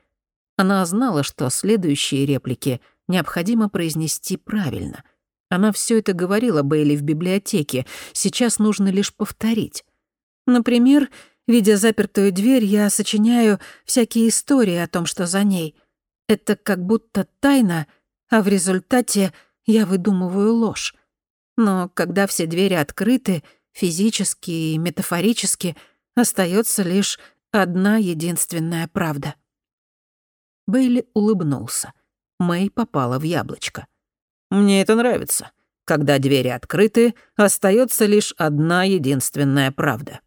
C: Она знала, что следующие реплики необходимо произнести правильно. Она все это говорила Бейли в библиотеке, сейчас нужно лишь повторить.
B: Например, видя запертую дверь, я сочиняю всякие истории о том, что за ней. Это как будто тайна, а в результате я выдумываю ложь. Но когда все двери открыты, физически и метафорически, остается лишь одна единственная правда. Бейли улыбнулся. Мэй попала в яблочко.
C: «Мне это нравится. Когда двери открыты, остается лишь одна единственная правда.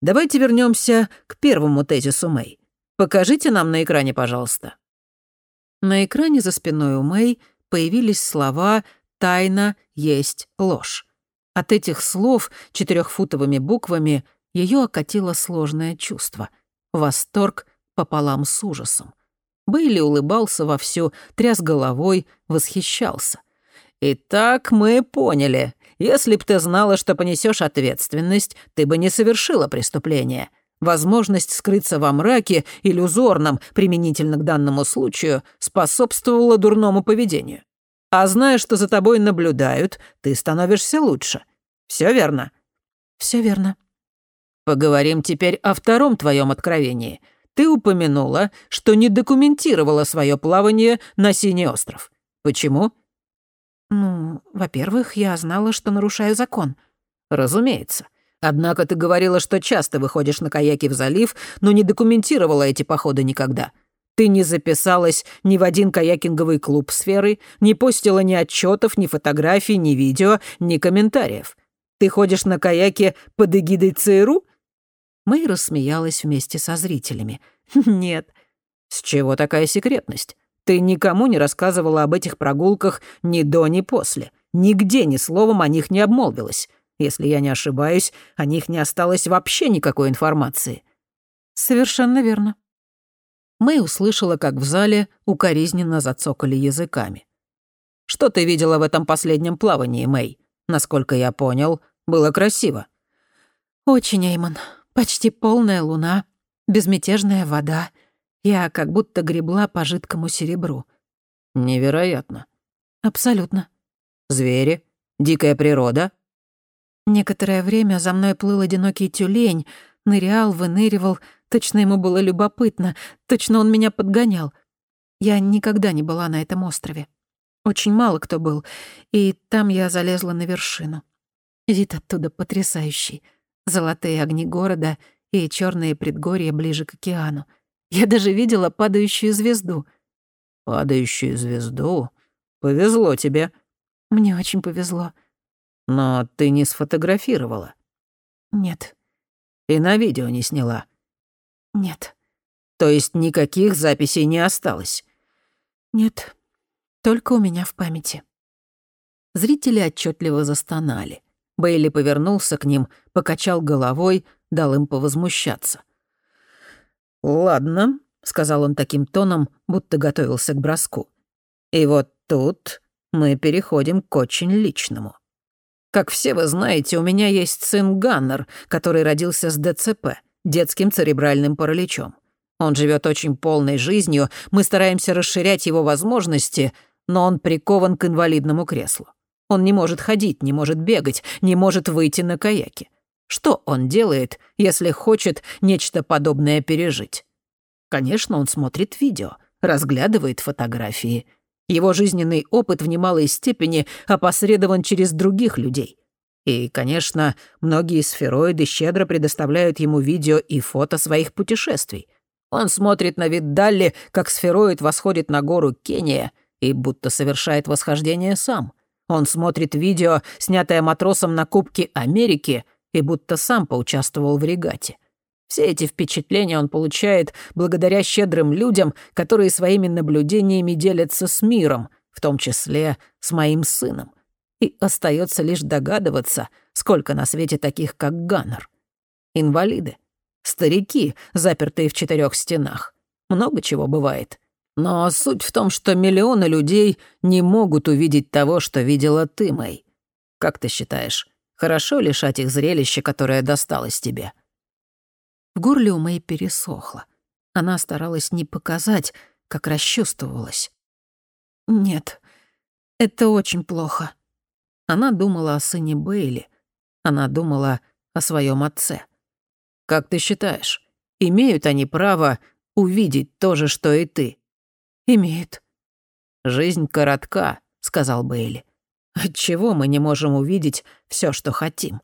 C: Давайте вернемся к первому тезису Мэй. Покажите нам на экране, пожалуйста».
A: На экране за спиной у Мэй появились слова «тайна есть ложь». От этих слов четырехфутовыми буквами ее окатило сложное чувство. Восторг пополам с ужасом. Бейли улыбался вовсю, тряс головой, восхищался.
C: «Итак, мы поняли. Если б ты знала, что понесешь ответственность, ты бы не совершила преступление. Возможность скрыться во мраке, иллюзорном, применительно к данному случаю, способствовала дурному поведению. А зная, что за тобой наблюдают, ты становишься лучше. Все верно?»
B: Все верно».
C: «Поговорим теперь о втором твоем откровении. Ты упомянула, что не документировала свое плавание на Синий остров. Почему?»
B: «Ну, во-первых, я знала, что нарушаю закон».
C: «Разумеется. Однако ты говорила, что часто выходишь на каяке в залив, но не документировала эти походы никогда. Ты не записалась ни в один каякинговый клуб сферы, не постила ни отчетов, ни фотографий, ни видео, ни комментариев. Ты ходишь на каяке под эгидой ЦРУ?»
A: Мэй рассмеялась вместе со зрителями.
B: «Нет».
C: «С чего такая секретность? Ты никому не рассказывала об этих прогулках ни до, ни после. Нигде ни словом о них не обмолвилась. Если я не ошибаюсь, о них не осталось вообще никакой информации».
B: «Совершенно верно».
A: Мэй услышала, как в зале укоризненно зацокали языками.
C: «Что ты видела в этом последнем плавании, Мэй? Насколько я понял, было красиво».
B: «Очень, Эймон. Почти полная луна, безмятежная вода, я как будто гребла по жидкому серебру.
C: Невероятно.
B: Абсолютно.
C: Звери? Дикая природа?
B: Некоторое время за мной плыл одинокий тюлень, нырял, выныривал, точно ему было любопытно, точно он меня подгонял. Я никогда не была на этом острове. Очень мало кто был, и там я залезла на вершину. Вид оттуда потрясающий. Золотые огни города и черные предгорья ближе к океану. Я даже видела падающую звезду.
C: Падающую звезду? Повезло тебе.
B: Мне очень повезло.
C: Но ты не сфотографировала?
B: Нет.
C: И на видео не сняла?
B: Нет.
C: То есть никаких записей не осталось?
B: Нет. Только у меня в памяти.
A: Зрители отчетливо застонали. Бейли повернулся к ним, покачал головой, дал им повозмущаться.
C: «Ладно», — сказал он таким тоном, будто готовился к броску. «И вот тут мы переходим к очень личному. Как все вы знаете, у меня есть сын Ганнер, который родился с ДЦП, детским церебральным параличом. Он живет очень полной жизнью, мы стараемся расширять его возможности, но он прикован к инвалидному креслу. Он не может ходить, не может бегать, не может выйти на каяке. Что он делает, если хочет нечто подобное пережить? Конечно, он смотрит видео, разглядывает фотографии. Его жизненный опыт в немалой степени опосредован через других людей. И, конечно, многие сфероиды щедро предоставляют ему видео и фото своих путешествий. Он смотрит на вид Далли, как сфероид восходит на гору Кения и будто совершает восхождение сам. Он смотрит видео, снятое матросом на Кубке Америки — и будто сам поучаствовал в регате. Все эти впечатления он получает благодаря щедрым людям, которые своими наблюдениями делятся с миром, в том числе с моим сыном. И остается лишь догадываться, сколько на свете таких, как Ганнер. Инвалиды, старики, запертые в четырех стенах. Много чего бывает. Но суть в том, что миллионы людей не могут увидеть того, что видела ты, Мэй. Как ты считаешь, Хорошо лишать их зрелища, которое досталось тебе».
A: В горле у Мэй пересохло. Она старалась не показать, как расчувствовалась.
B: «Нет, это очень плохо».
A: Она думала о сыне Бейли. Она думала о своем отце. «Как ты считаешь, имеют они право увидеть то же, что и ты?»
B: «Имеют».
A: «Жизнь коротка», — сказал Бейли.
C: Отчего мы не можем увидеть все, что хотим?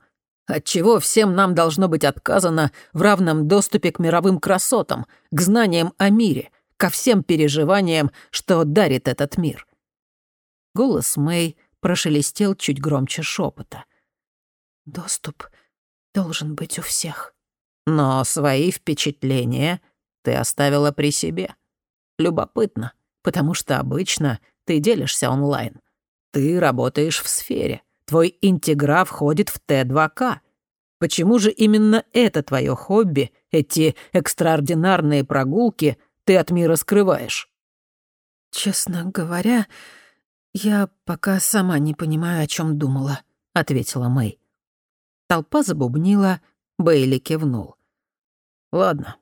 C: Отчего всем нам должно быть отказано в равном доступе к мировым красотам, к знаниям о мире, ко всем переживаниям, что дарит этот мир?» Голос Мэй прошелестел чуть громче шепота.
B: «Доступ должен быть у всех».
C: «Но свои впечатления ты оставила при себе. Любопытно, потому что обычно ты делишься онлайн. Ты работаешь в сфере. Твой интегра входит в Т2К. Почему же именно это твое хобби, эти экстраординарные прогулки, ты от мира скрываешь?
B: Честно говоря, я пока сама не понимаю, о чем думала, ответила Мэй.
C: Толпа забубнила, Бейли кивнул. Ладно,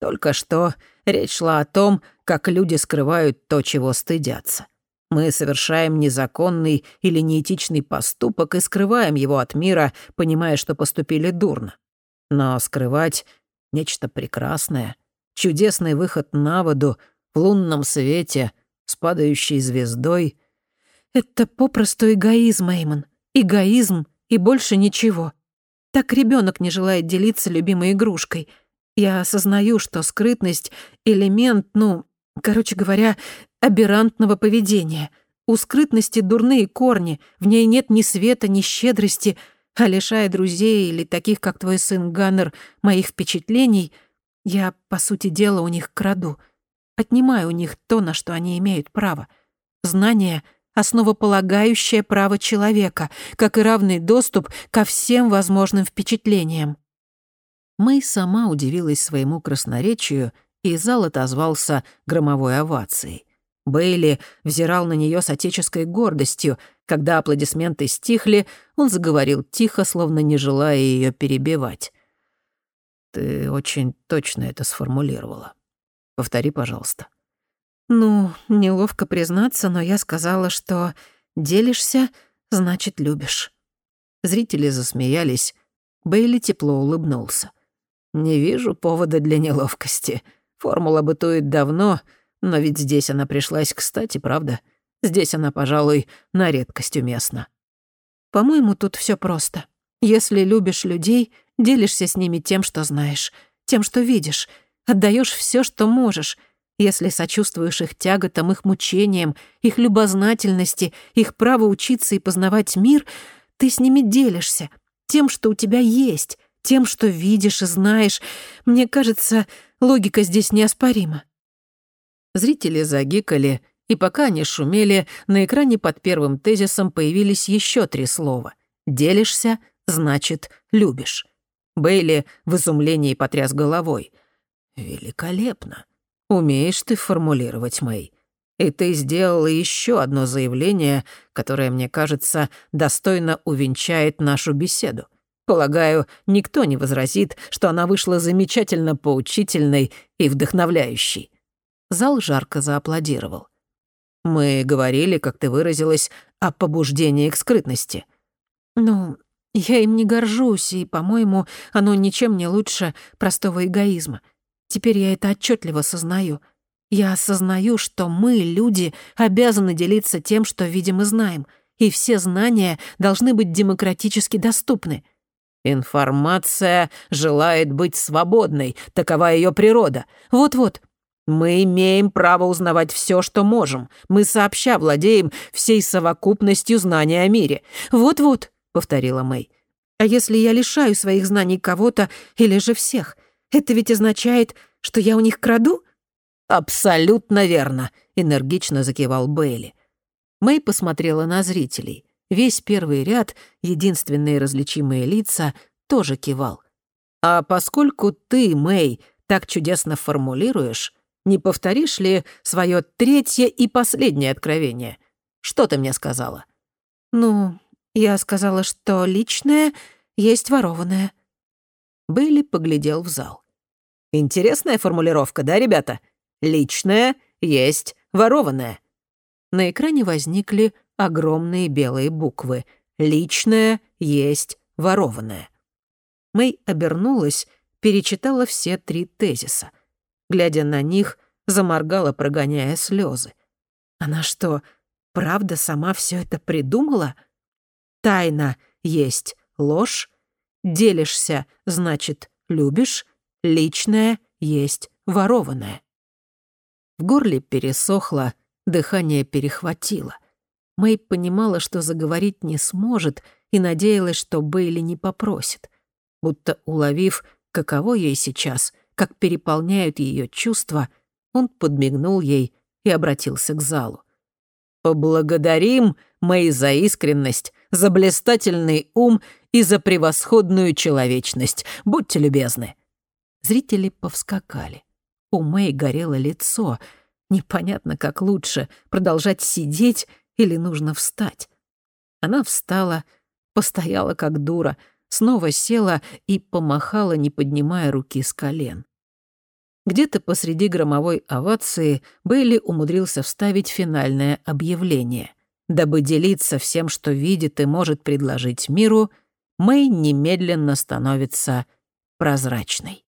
C: только что речь шла о том, как люди скрывают то, чего стыдятся. Мы совершаем незаконный или неэтичный поступок и скрываем его от мира, понимая, что поступили дурно. Но скрывать — нечто прекрасное, чудесный выход на воду в лунном свете с падающей звездой.
B: Это попросту эгоизм, Эймон. Эгоизм и больше ничего. Так ребенок не желает делиться любимой игрушкой. Я осознаю, что скрытность — элемент, ну, короче говоря, аберрантного поведения. У скрытности дурные корни, в ней нет ни света, ни щедрости, а лишая друзей или таких, как твой сын Ганнер, моих впечатлений, я, по сути дела, у них краду. Отнимаю у них то, на что они имеют право. Знание — основополагающее право человека, как и равный доступ ко всем возможным впечатлениям.
C: Мэй сама удивилась своему красноречию, и зал отозвался громовой овацией. Бейли взирал на нее с отеческой гордостью. Когда аплодисменты стихли, он заговорил тихо, словно не желая ее перебивать. «Ты очень точно это сформулировала. Повтори, пожалуйста».
B: «Ну, неловко признаться, но я сказала, что делишься, значит, любишь».
C: Зрители засмеялись. Бейли тепло улыбнулся. «Не вижу повода для неловкости. Формула бытует давно, но ведь здесь она пришлась кстати, правда? Здесь она, пожалуй, на редкость уместна.
B: По-моему, тут все просто. Если любишь людей, делишься с ними тем, что знаешь, тем, что видишь, отдаешь все, что можешь. Если сочувствуешь их тяготам, их мучениям, их любознательности, их право учиться и познавать мир, ты с ними делишься тем, что у тебя есть, тем, что видишь и знаешь. Мне кажется, логика здесь неоспорима.
C: Зрители загикали, и пока они шумели, на экране под первым тезисом появились еще три слова. «Делишься» значит «любишь». Бейли в изумлении потряс головой. «Великолепно. Умеешь ты формулировать, Мэй. И ты сделала еще одно заявление, которое, мне кажется, достойно увенчает нашу беседу. Полагаю, никто не возразит, что она вышла замечательно поучительной и вдохновляющей. Зал жарко зааплодировал. «Мы говорили, как ты выразилась, о побуждении к скрытности».
B: «Ну, я им не горжусь, и, по-моему, оно ничем не лучше простого эгоизма. Теперь я это отчетливо сознаю. Я осознаю, что мы, люди, обязаны делиться тем, что видим и знаем, и все знания должны быть демократически доступны».
C: «Информация желает быть свободной, такова ее природа.
B: Вот-вот,
C: мы имеем право узнавать все, что можем. Мы сообща владеем всей совокупностью знаний о мире.
B: Вот-вот, повторила Мэй. А если я лишаю своих знаний кого-то или же всех, это ведь означает, что я у них краду?
C: Абсолютно верно, энергично закивал Бейли. Мэй посмотрела на зрителей. Весь первый ряд, единственные различимые лица, тоже кивал. А поскольку ты, Мэй, так чудесно формулируешь, не повторишь ли свое третье и последнее откровение? Что ты мне сказала?»
B: «Ну, я сказала, что личное есть ворованное».
C: Бейли поглядел в зал. «Интересная формулировка, да, ребята? Личное есть ворованное». На экране возникли огромные белые буквы. «Личное есть ворованное». Мэй обернулась, перечитала все три тезиса — глядя на них, заморгала, прогоняя слезы. Она что, правда сама все это придумала?
B: Тайна есть ложь. Делишься, значит, любишь. Личное есть ворованное.
A: В горле пересохло, дыхание перехватило. Мэй понимала, что заговорить не сможет, и надеялась, что Бейли не попросит. Будто уловив, каково ей сейчас, как переполняют ее чувства, он подмигнул ей и обратился к залу.
C: «Поблагодарим Мэй за искренность, за блистательный ум и за превосходную человечность. Будьте любезны».
A: Зрители повскакали. У Мэй горело лицо. Непонятно, как лучше — продолжать сидеть или нужно встать. Она встала, постояла как дура, снова села и помахала, не поднимая руки с колен. Где-то посреди громовой овации Бейли умудрился вставить финальное объявление. Дабы делиться всем, что видит и может предложить миру, Мэй немедленно становится прозрачной.